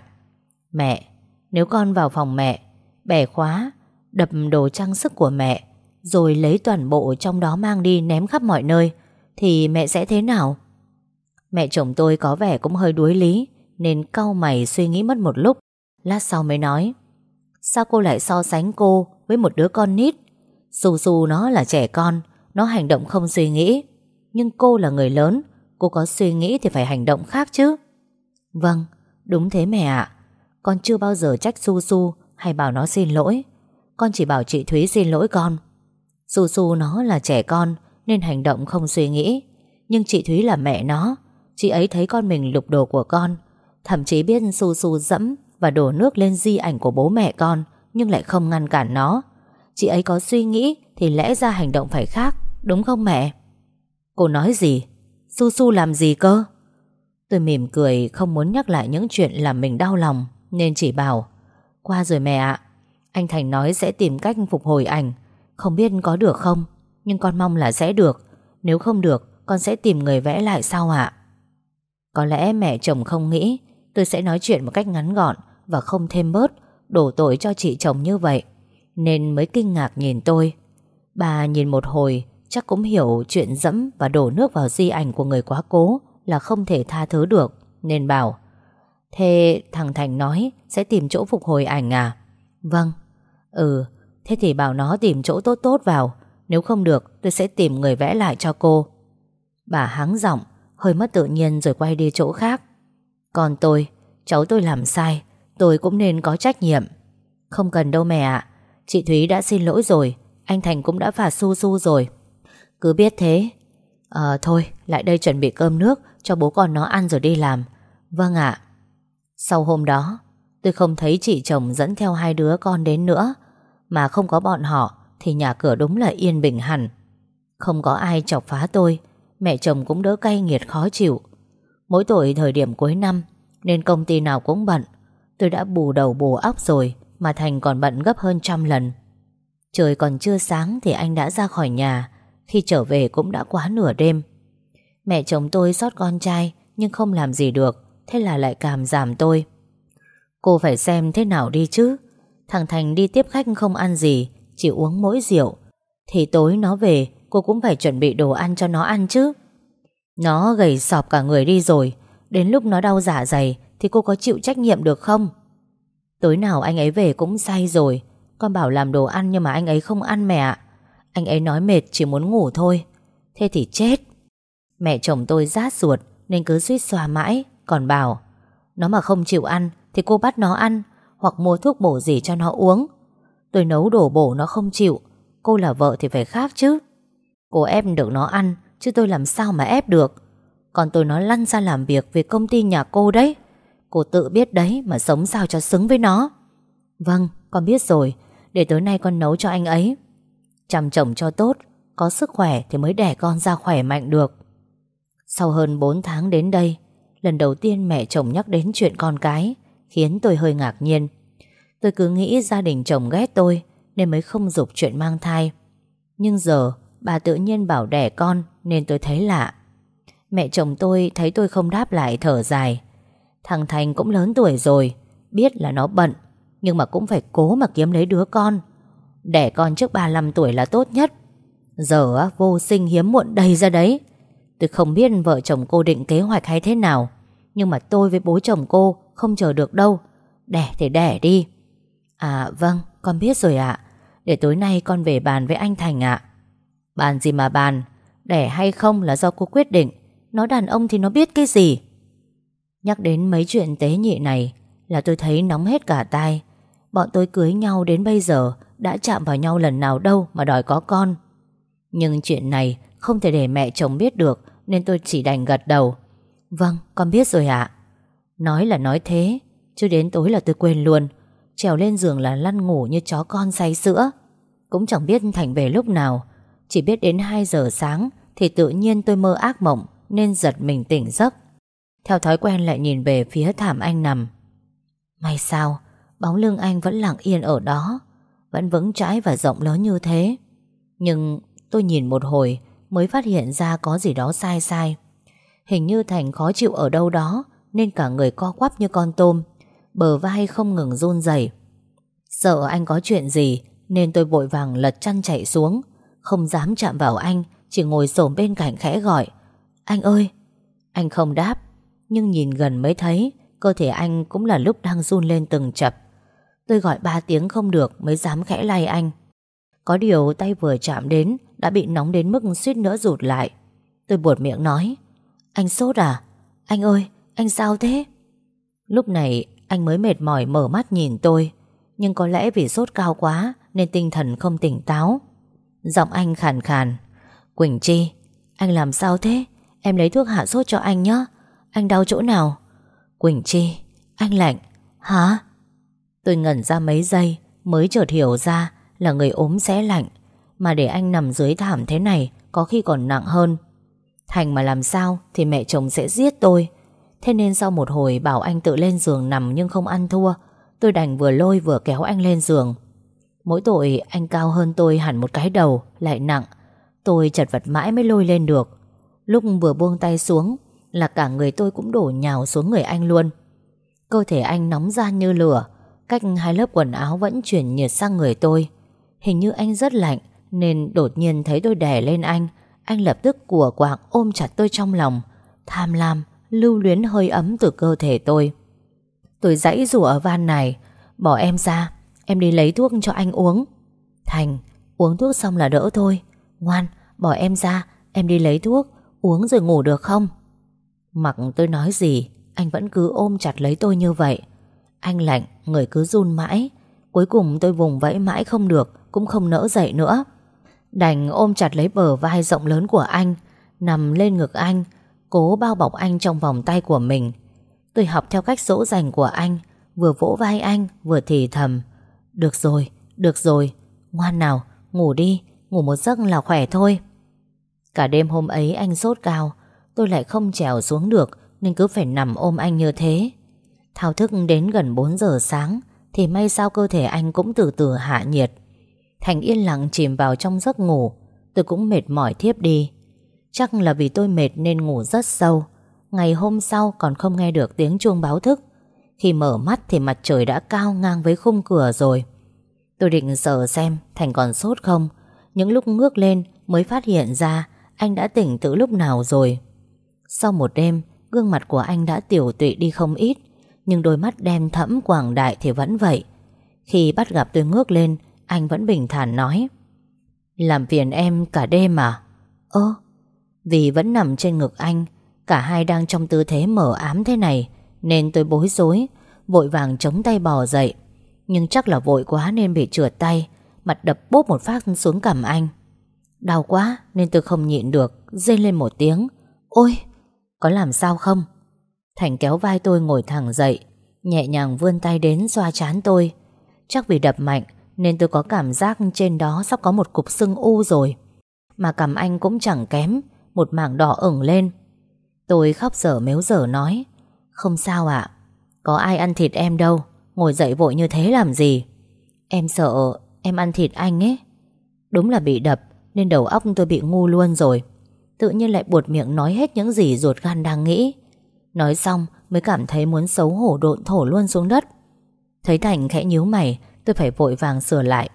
Mẹ, Nếu con vào phòng mẹ, Bẻ khóa Đập đồ trang sức của mẹ Rồi lấy toàn bộ trong đó mang đi ném khắp mọi nơi Thì mẹ sẽ thế nào? Mẹ chồng tôi có vẻ cũng hơi đuối lý Nên cau mày suy nghĩ mất một lúc. Lát sau mới nói Sao cô lại so sánh cô Với một đứa con nít? Dù dù nó là trẻ con Nó hành động không suy nghĩ Nhưng cô là người lớn Cô có suy nghĩ thì phải hành động khác chứ. Vâng, đúng thế mẹ ạ. Con chưa bao giờ trách Su Su Hay bảo nó xin lỗi. Con chỉ bảo chị Thúy xin lỗi con. Su Su nó là trẻ con, Nên hành động không suy nghĩ. Nhưng chị Thúy là mẹ nó. Chị ấy thấy con mình lục đồ của con. Thậm chí biết Su Su dẫm Và đổ nước lên di ảnh của bố mẹ con, Nhưng lại không ngăn cản nó. Chị ấy có suy nghĩ Thì lẽ ra hành động phải khác, Đúng không mẹ? Cô nói gì? Su Su làm gì cơ? Tôi mỉm cười, không muốn nhắc lại những chuyện làm mình đau lòng, Nên chỉ bảo, Qua rồi mẹ ạ. Anh Thành nói sẽ tìm cách phục hồi ảnh. Không biết có được không? Nhưng con mong là sẽ được. Nếu không được, con sẽ tìm người vẽ lại sau ạ? Có lẽ mẹ chồng không nghĩ. Tôi sẽ nói chuyện một cách ngắn gọn Và không thêm bớt, Đổ tội cho chị chồng như vậy. Nên mới kinh ngạc nhìn tôi. Bà nhìn một hồi, Chắc cũng hiểu chuyện dẫm và đổ nước vào di ảnh của người quá cố Là không thể tha thứ được. Nên bảo, Thế thằng Thành nói sẽ tìm chỗ phục hồi ảnh à? Vâng. Ừ Thế thì bảo nó tìm chỗ tốt tốt vào. Nếu không được, tôi sẽ tìm người vẽ lại cho cô. Bà hắng giọng, Hơi mất tự nhiên rồi quay đi chỗ khác. Còn tôi, Cháu tôi làm sai, Tôi cũng nên có trách nhiệm. Không cần đâu mẹ ạ. Chị Thúy đã xin lỗi rồi, Anh Thành cũng đã phạt su su rồi. Cứ biết thế. Ờ thôi, lại đây chuẩn bị cơm nước, Cho bố con nó ăn rồi đi làm. Vâng ạ. Sau hôm đó Tôi không thấy chị chồng dẫn theo hai đứa con đến nữa. Mà không có bọn họ, Thì nhà cửa đúng là yên bình hẳn. Không có ai chọc phá tôi, Mẹ chồng cũng đỡ cay nghiệt khó chịu. Mỗi tội thời điểm cuối năm, Nên công ty nào cũng bận. Tôi đã bù đầu bù óc rồi, Mà Thành còn bận gấp hơn trăm lần. Trời còn chưa sáng Thì anh đã ra khỏi nhà. Khi trở về cũng đã quá nửa đêm. Mẹ chồng tôi sót con trai, Nhưng không làm gì được, Thế là lại cảm giảm tôi. Cô phải xem thế nào đi chứ? Thằng Thành đi tiếp khách không ăn gì, Chỉ uống mỗi rượu. Thì tối nó về, cô cũng phải chuẩn bị đồ ăn cho nó ăn chứ. Nó gầy sọp cả người đi rồi, Đến lúc nó đau giả dạ dày Thì cô có chịu trách nhiệm được không? Tối nào anh ấy về cũng say rồi, Con bảo làm đồ ăn nhưng mà anh ấy không ăn mẹ Anh ấy nói mệt, chỉ muốn ngủ thôi. Thế thì chết. Mẹ chồng tôi rát ruột, Nên cứ suýt xòa mãi, Còn bảo, Nó mà không chịu ăn thì cô bắt nó ăn Hoặc mua thuốc bổ gì cho nó uống. Tôi nấu đổ bổ nó không chịu, Cô là vợ thì phải khác chứ. Cô ép được nó ăn, Chứ tôi làm sao mà ép được? Còn tôi nó lăn ra làm việc Về công ty nhà cô đấy. Cô tự biết đấy mà sống sao cho xứng với nó. Vâng con biết rồi. Để tối nay con nấu cho anh ấy. Chăm chồng cho tốt, Có sức khỏe thì mới đẻ con ra khỏe mạnh được. Sau hơn 4 tháng đến đây, Lần đầu tiên mẹ chồng nhắc đến chuyện con cái Khiến tôi hơi ngạc nhiên. Tôi cứ nghĩ gia đình chồng ghét tôi Nên mới không dục chuyện mang thai. Nhưng giờ Bà tự nhiên bảo đẻ con Nên tôi thấy lạ. Mẹ chồng tôi thấy tôi không đáp lại thở dài. Thằng Thành cũng lớn tuổi rồi Biết là nó bận Nhưng mà cũng phải cố mà kiếm lấy đứa con. Đẻ con trước 35 tuổi là tốt nhất. Giờ á, vô sinh hiếm muộn đầy ra đấy. Tôi không biết vợ chồng cô định kế hoạch hay thế nào Nhưng mà tôi với bố chồng cô không chờ được đâu. Đẻ thì đẻ đi. À vâng con biết rồi ạ. Để tối nay con về bàn với anh Thành ạ. Bàn gì mà bàn? Đẻ hay không là do cô quyết định. Nó đàn ông thì nó biết cái gì? Nhắc đến mấy chuyện tế nhị này Là tôi thấy nóng hết cả tai. Bọn tôi cưới nhau đến bây giờ Đã chạm vào nhau lần nào đâu Mà đòi có con. Nhưng chuyện này không thể để mẹ chồng biết được Nên tôi chỉ đành gật đầu. Vâng con biết rồi ạ. Nói là nói thế Chứ đến tối là tôi quên luôn. Trèo lên giường là lăn ngủ như chó con say sữa. Cũng chẳng biết Thành về lúc nào. Chỉ biết đến 2 giờ sáng Thì tự nhiên tôi mơ ác mộng Nên giật mình tỉnh giấc. Theo thói quen lại nhìn về phía thảm anh nằm. May sao, Bóng lưng anh vẫn lặng yên ở đó, Vẫn vững chãi và rộng lớn như thế. Nhưng tôi nhìn một hồi Mới phát hiện ra có gì đó sai sai. Hình như Thành khó chịu ở đâu đó nên cả người co quắp như con tôm, Bờ vai không ngừng run rẩy. Sợ anh có chuyện gì Nên tôi vội vàng lật chăn chạy xuống. Không dám chạm vào anh, Chỉ ngồi xổm bên cạnh khẽ gọi, Anh ơi! Anh không đáp, Nhưng nhìn gần mới thấy, Cơ thể anh cũng là lúc đang run lên từng chập. Tôi gọi ba tiếng không được Mới dám khẽ lay anh. Có điều tay vừa chạm đến, Đã bị nóng đến mức suýt nữa rụt lại. Tôi buột miệng nói, Anh sốt à? Anh ơi anh sao thế? Lúc này, anh mới mệt mỏi mở mắt nhìn tôi. Nhưng có lẽ vì sốt cao quá, Nên tinh thần không tỉnh táo. Giọng anh khàn khàn. Quỳnh Chi, Anh làm sao thế? Em lấy thuốc hạ sốt cho anh nhé Anh đau chỗ nào? Quỳnh Chi, Anh lạnh. Hả? Tôi ngẩn ra mấy giây, Mới chợt hiểu ra là người ốm sẽ lạnh. Mà để anh nằm dưới thảm thế này, Có khi còn nặng hơn. Thành mà làm sao Thì mẹ chồng sẽ giết tôi. Thế nên sau một hồi bảo anh tự lên giường nằm nhưng không ăn thua, Tôi đành vừa lôi vừa kéo anh lên giường. Mỗi tội anh cao hơn tôi hẳn một cái đầu, Lại nặng, Tôi chật vật mãi mới lôi lên được. Lúc vừa buông tay xuống Là cả người tôi cũng đổ nhào xuống người anh luôn. Cơ thể anh nóng ra như lửa, Cách hai lớp quần áo vẫn chuyển nhiệt sang người tôi. Hình như anh rất lạnh, Nên đột nhiên thấy tôi đè lên anh. Anh lập tức của quạng ôm chặt tôi trong lòng. Tham lam lưu luyến hơi ấm từ cơ thể tôi. Tôi dãy rủa ở van này, bỏ em ra, em đi lấy thuốc cho anh uống. Thành, uống thuốc xong là đỡ thôi. Ngoan, bỏ em ra, em đi lấy thuốc, uống rồi ngủ được không? Mặc tôi nói gì, anh vẫn cứ ôm chặt lấy tôi như vậy. Anh lạnh, người cứ run mãi. Cuối cùng tôi vùng vẫy mãi không được, cũng không nỡ dậy nữa. Đành ôm chặt lấy bờ vai rộng lớn của anh, nằm lên ngực anh, Cố bao bọc anh trong vòng tay của mình. Tôi học theo cách dỗ dành của anh Vừa vỗ vai anh vừa thì thầm Được rồi, được rồi Ngoan nào, ngủ đi Ngủ một giấc là khỏe thôi. Cả đêm hôm ấy anh sốt cao Tôi lại không trèo xuống được Nên cứ phải nằm ôm anh như thế. Thao thức đến gần 4 giờ sáng Thì may sao cơ thể anh cũng từ từ hạ nhiệt. Thành yên lặng chìm vào trong giấc ngủ Tôi cũng mệt mỏi thiếp đi. Chắc là vì tôi mệt nên ngủ rất sâu. Ngày hôm sau còn không nghe được tiếng chuông báo thức. Khi mở mắt thì mặt trời đã cao ngang với khung cửa rồi. Tôi định sờ xem Thành còn sốt không. Những lúc ngước lên mới phát hiện ra Anh đã tỉnh từ lúc nào rồi. Sau một đêm, Gương mặt của anh đã tiểu tụy đi không ít, Nhưng đôi mắt đen thẫm quảng đại thì vẫn vậy. Khi bắt gặp tôi ngước lên, Anh vẫn bình thản nói, Làm phiền em cả đêm à? Ơ vì vẫn nằm trên ngực anh, Cả hai đang trong tư thế mở ám thế này, Nên tôi bối rối, Vội vàng chống tay bò dậy. Nhưng chắc là vội quá nên bị trượt tay, Mặt đập bốp một phát xuống cằm anh. Đau quá, nên tôi không nhịn được, Rên lên một tiếng. Ôi, có làm sao không? Thành kéo vai tôi ngồi thẳng dậy, Nhẹ nhàng vươn tay đến xoa chán tôi. Chắc vì đập mạnh, Nên tôi có cảm giác trên đó Sắp có một cục sưng u rồi. Mà cầm anh cũng chẳng kém một mảng đỏ ửng lên. Tôi khóc dở mếu dở nói, Không sao ạ, Có ai ăn thịt em đâu, Ngồi dậy vội như thế làm gì? Em sợ em ăn thịt anh ấy. Đúng là bị đập, Nên đầu óc tôi bị ngu luôn rồi. Tự nhiên lại buột miệng nói hết những gì ruột gan đang nghĩ. Nói xong, mới cảm thấy muốn xấu hổ độn thổ luôn xuống đất. Thấy Thành khẽ nhíu mày, Tôi phải vội vàng sửa lại.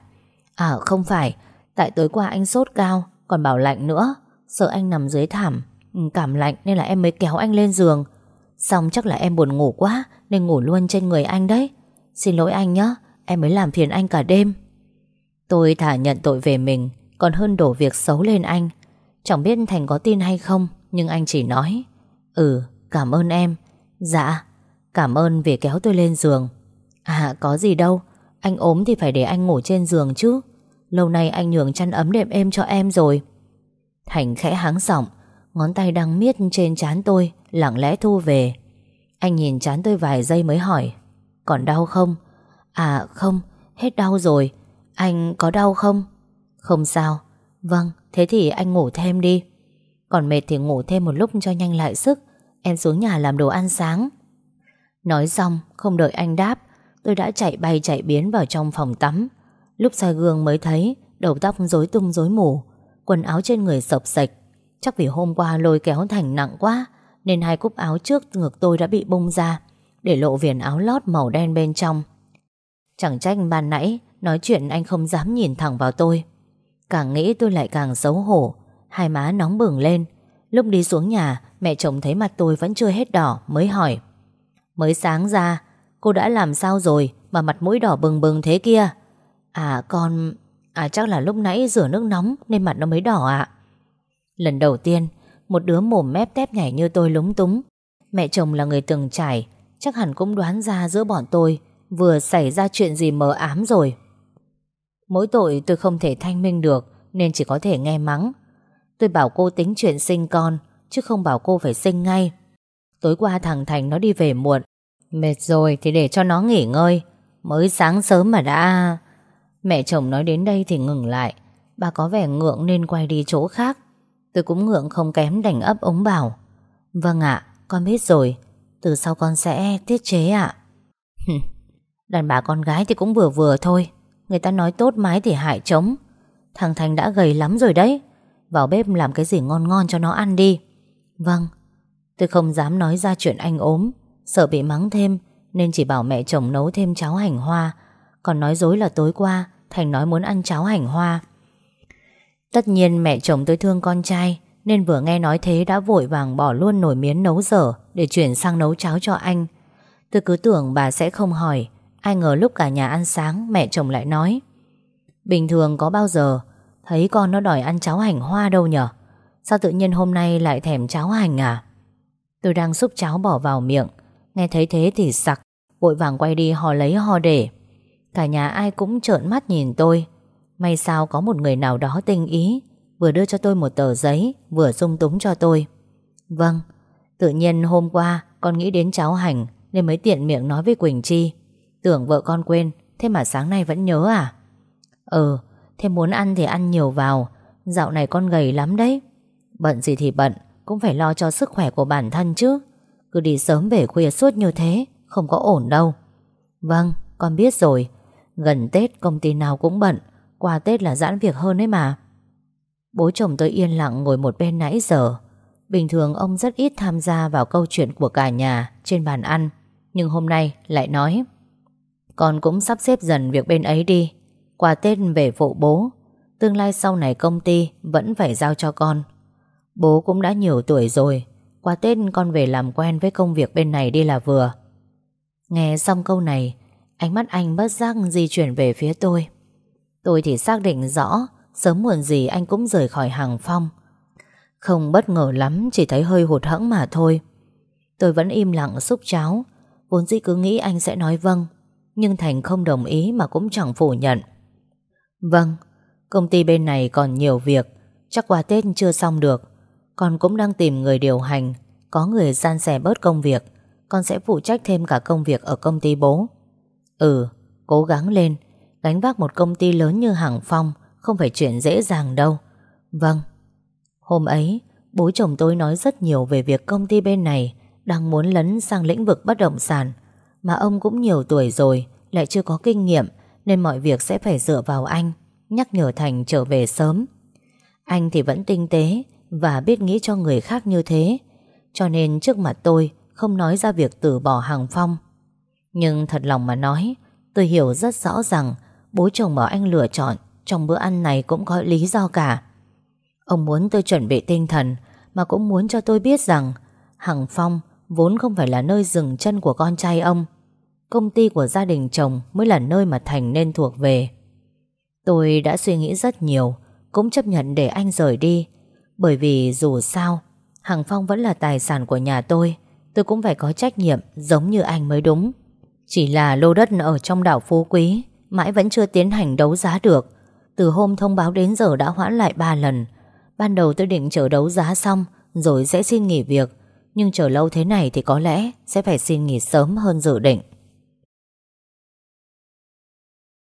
À không phải, Tại tối qua anh sốt cao, Còn bảo lạnh nữa. Sợ anh nằm dưới thảm ừ, Cảm lạnh nên là em mới kéo anh lên giường. Xong chắc là em buồn ngủ quá, Nên ngủ luôn trên người anh đấy. Xin lỗi anh nhé Em mới làm phiền anh cả đêm. Tôi thả nhận tội về mình, Còn hơn đổ việc xấu lên anh. Chẳng biết Thành có tin hay không, Nhưng anh chỉ nói Ừ cảm ơn em. Dạ cảm ơn vì kéo tôi lên giường. À có gì đâu, Anh ốm thì phải để anh ngủ trên giường chứ. Lâu nay anh nhường chăn ấm đệm êm cho em rồi. Thành khẽ háng giọng, Ngón tay đang miết trên chán tôi, Lặng lẽ thu về. Anh nhìn chán tôi vài giây mới hỏi, Còn đau không? À không, hết đau rồi. Anh có đau không? Không sao. Vâng thế thì anh ngủ thêm đi. Còn mệt thì ngủ thêm một lúc cho nhanh lại sức, Em xuống nhà làm đồ ăn sáng. Nói xong, không đợi anh đáp, Tôi đã chạy bay chạy biến vào trong phòng tắm. Lúc soi gương mới thấy, Đầu tóc rối tung rối mù Quần áo trên người sập sạch. Chắc vì hôm qua lôi kéo thành nặng quá, Nên hai cúc áo trước ngực tôi đã bị bung ra, Để lộ viền áo lót màu đen bên trong. Chẳng trách ban nãy Nói chuyện anh không dám nhìn thẳng vào tôi. Càng nghĩ tôi lại càng xấu hổ, Hai má nóng bừng lên. Lúc đi xuống nhà, Mẹ chồng thấy mặt tôi vẫn chưa hết đỏ, Mới hỏi. Mới sáng ra, Cô đã làm sao rồi Mà mặt mũi đỏ bừng bừng thế kia? À con À chắc là lúc nãy rửa nước nóng Nên mặt nó mới đỏ ạ. Lần đầu tiên, Một đứa mồm mép tép nhảy như tôi lúng túng. Mẹ chồng là người từng trải, Chắc hẳn cũng đoán ra giữa bọn tôi Vừa xảy ra chuyện gì mờ ám rồi. Mỗi tội tôi không thể thanh minh được Nên chỉ có thể nghe mắng. Tôi bảo cô tính chuyện sinh con, Chứ không bảo cô phải sinh ngay. Tối qua thằng Thành nó đi về muộn. Mệt rồi thì để cho nó nghỉ ngơi. Mới sáng sớm mà đã Mẹ chồng nói đến đây thì ngừng lại. Bà có vẻ ngượng nên quay đi chỗ khác. Tôi cũng ngượng không kém đành ấp ống bảo Vâng ạ, Con biết rồi. Từ sau con sẽ tiết chế ạ. Đàn bà con gái thì cũng vừa vừa thôi. Người ta nói tốt mái thì hại trống. Thằng Thành đã gầy lắm rồi đấy. Vào bếp làm cái gì ngon ngon cho nó ăn đi. Vâng Tôi không dám nói ra chuyện anh ốm. Sợ bị mắng thêm, Nên chỉ bảo mẹ chồng nấu thêm cháo hành hoa. Còn nói dối là tối qua Thành nói muốn ăn cháo hành hoa. Tất nhiên mẹ chồng tôi thương con trai, Nên vừa nghe nói thế đã vội vàng bỏ luôn nồi miến nấu dở Để chuyển sang nấu cháo cho anh. Tôi cứ tưởng bà sẽ không hỏi, Ai ngờ lúc cả nhà ăn sáng, Mẹ chồng lại nói, Bình thường có bao giờ? Thấy con nó đòi ăn cháo hành hoa đâu nhở? Sao tự nhiên hôm nay lại thèm cháo hành à? Tôi đang xúc cháo bỏ vào miệng, Nghe thấy thế thì sặc, Vội vàng quay đi hò lấy hò để. Cả nhà ai cũng trợn mắt nhìn tôi. May sao có một người nào đó tinh ý, Vừa đưa cho tôi một tờ giấy, Vừa dung túng cho tôi. Vâng Tự nhiên hôm qua con nghĩ đến cháu hành Nên mới tiện miệng nói với Quỳnh Chi. Tưởng vợ con quên, Thế mà sáng nay vẫn nhớ à? Ừ Thế muốn ăn thì ăn nhiều vào, Dạo này con gầy lắm đấy. Bận gì thì bận, Cũng phải lo cho sức khỏe của bản thân chứ. Cứ đi sớm về khuya suốt như thế, Không có ổn đâu. Vâng con biết rồi Gần Tết công ty nào cũng bận, Qua Tết là giãn việc hơn ấy mà. Bố chồng tôi yên lặng ngồi một bên nãy giờ. Bình thường ông rất ít tham gia vào câu chuyện của cả nhà trên bàn ăn, Nhưng hôm nay lại nói, Con cũng sắp xếp dần việc bên ấy đi. Qua Tết về phụ bố, Tương lai sau này công ty vẫn phải giao cho con. Bố cũng đã nhiều tuổi rồi, Qua Tết con về làm quen với công việc bên này đi là vừa. Nghe xong câu này Ánh mắt anh bất giác di chuyển về phía tôi. Tôi thì xác định rõ Sớm muộn gì anh cũng rời khỏi hàng phong. Không bất ngờ lắm, Chỉ thấy hơi hụt hẫng mà thôi. Tôi vẫn im lặng xúc cháo, Vốn dĩ cứ nghĩ anh sẽ nói vâng Nhưng Thành không đồng ý mà cũng chẳng phủ nhận. Vâng Công ty bên này còn nhiều việc, Chắc qua Tết chưa xong được. Con cũng đang tìm người điều hành, Có người san sẻ bớt công việc, Con sẽ phụ trách thêm cả công việc ở công ty bố. Ừ, cố gắng lên Gánh vác một công ty lớn như Hàng Phong Không phải chuyện dễ dàng đâu Vâng Hôm ấy, bố chồng tôi nói rất nhiều về việc công ty bên này đang muốn lấn sang lĩnh vực bất động sản. Mà ông cũng nhiều tuổi rồi, lại chưa có kinh nghiệm, nên mọi việc sẽ phải dựa vào anh, nhắc nhở Thành trở về sớm. Anh thì vẫn tinh tế, Và biết nghĩ cho người khác như thế Cho nên trước mặt tôi Không nói ra việc từ bỏ hàng phong nhưng thật lòng mà nói, Tôi hiểu rất rõ rằng Bố chồng bảo anh lựa chọn Trong bữa ăn này cũng có lý do cả. Ông muốn tôi chuẩn bị tinh thần Mà cũng muốn cho tôi biết rằng Hằng Phong vốn không phải là nơi dừng chân của con trai ông. Công ty của gia đình chồng Mới là nơi mà Thành nên thuộc về. Tôi đã suy nghĩ rất nhiều, Cũng chấp nhận để anh rời đi. Bởi vì dù sao, Hằng Phong vẫn là tài sản của nhà tôi Tôi cũng phải có trách nhiệm Giống như anh mới đúng. Chỉ là lô đất ở trong đảo Phú Quý, Mãi vẫn chưa tiến hành đấu giá được. Từ hôm thông báo đến giờ đã hoãn lại 3 lần. Ban đầu tôi định chờ đấu giá xong, Rồi sẽ xin nghỉ việc. Nhưng chờ lâu thế này thì có lẽ Sẽ phải xin nghỉ sớm hơn dự định.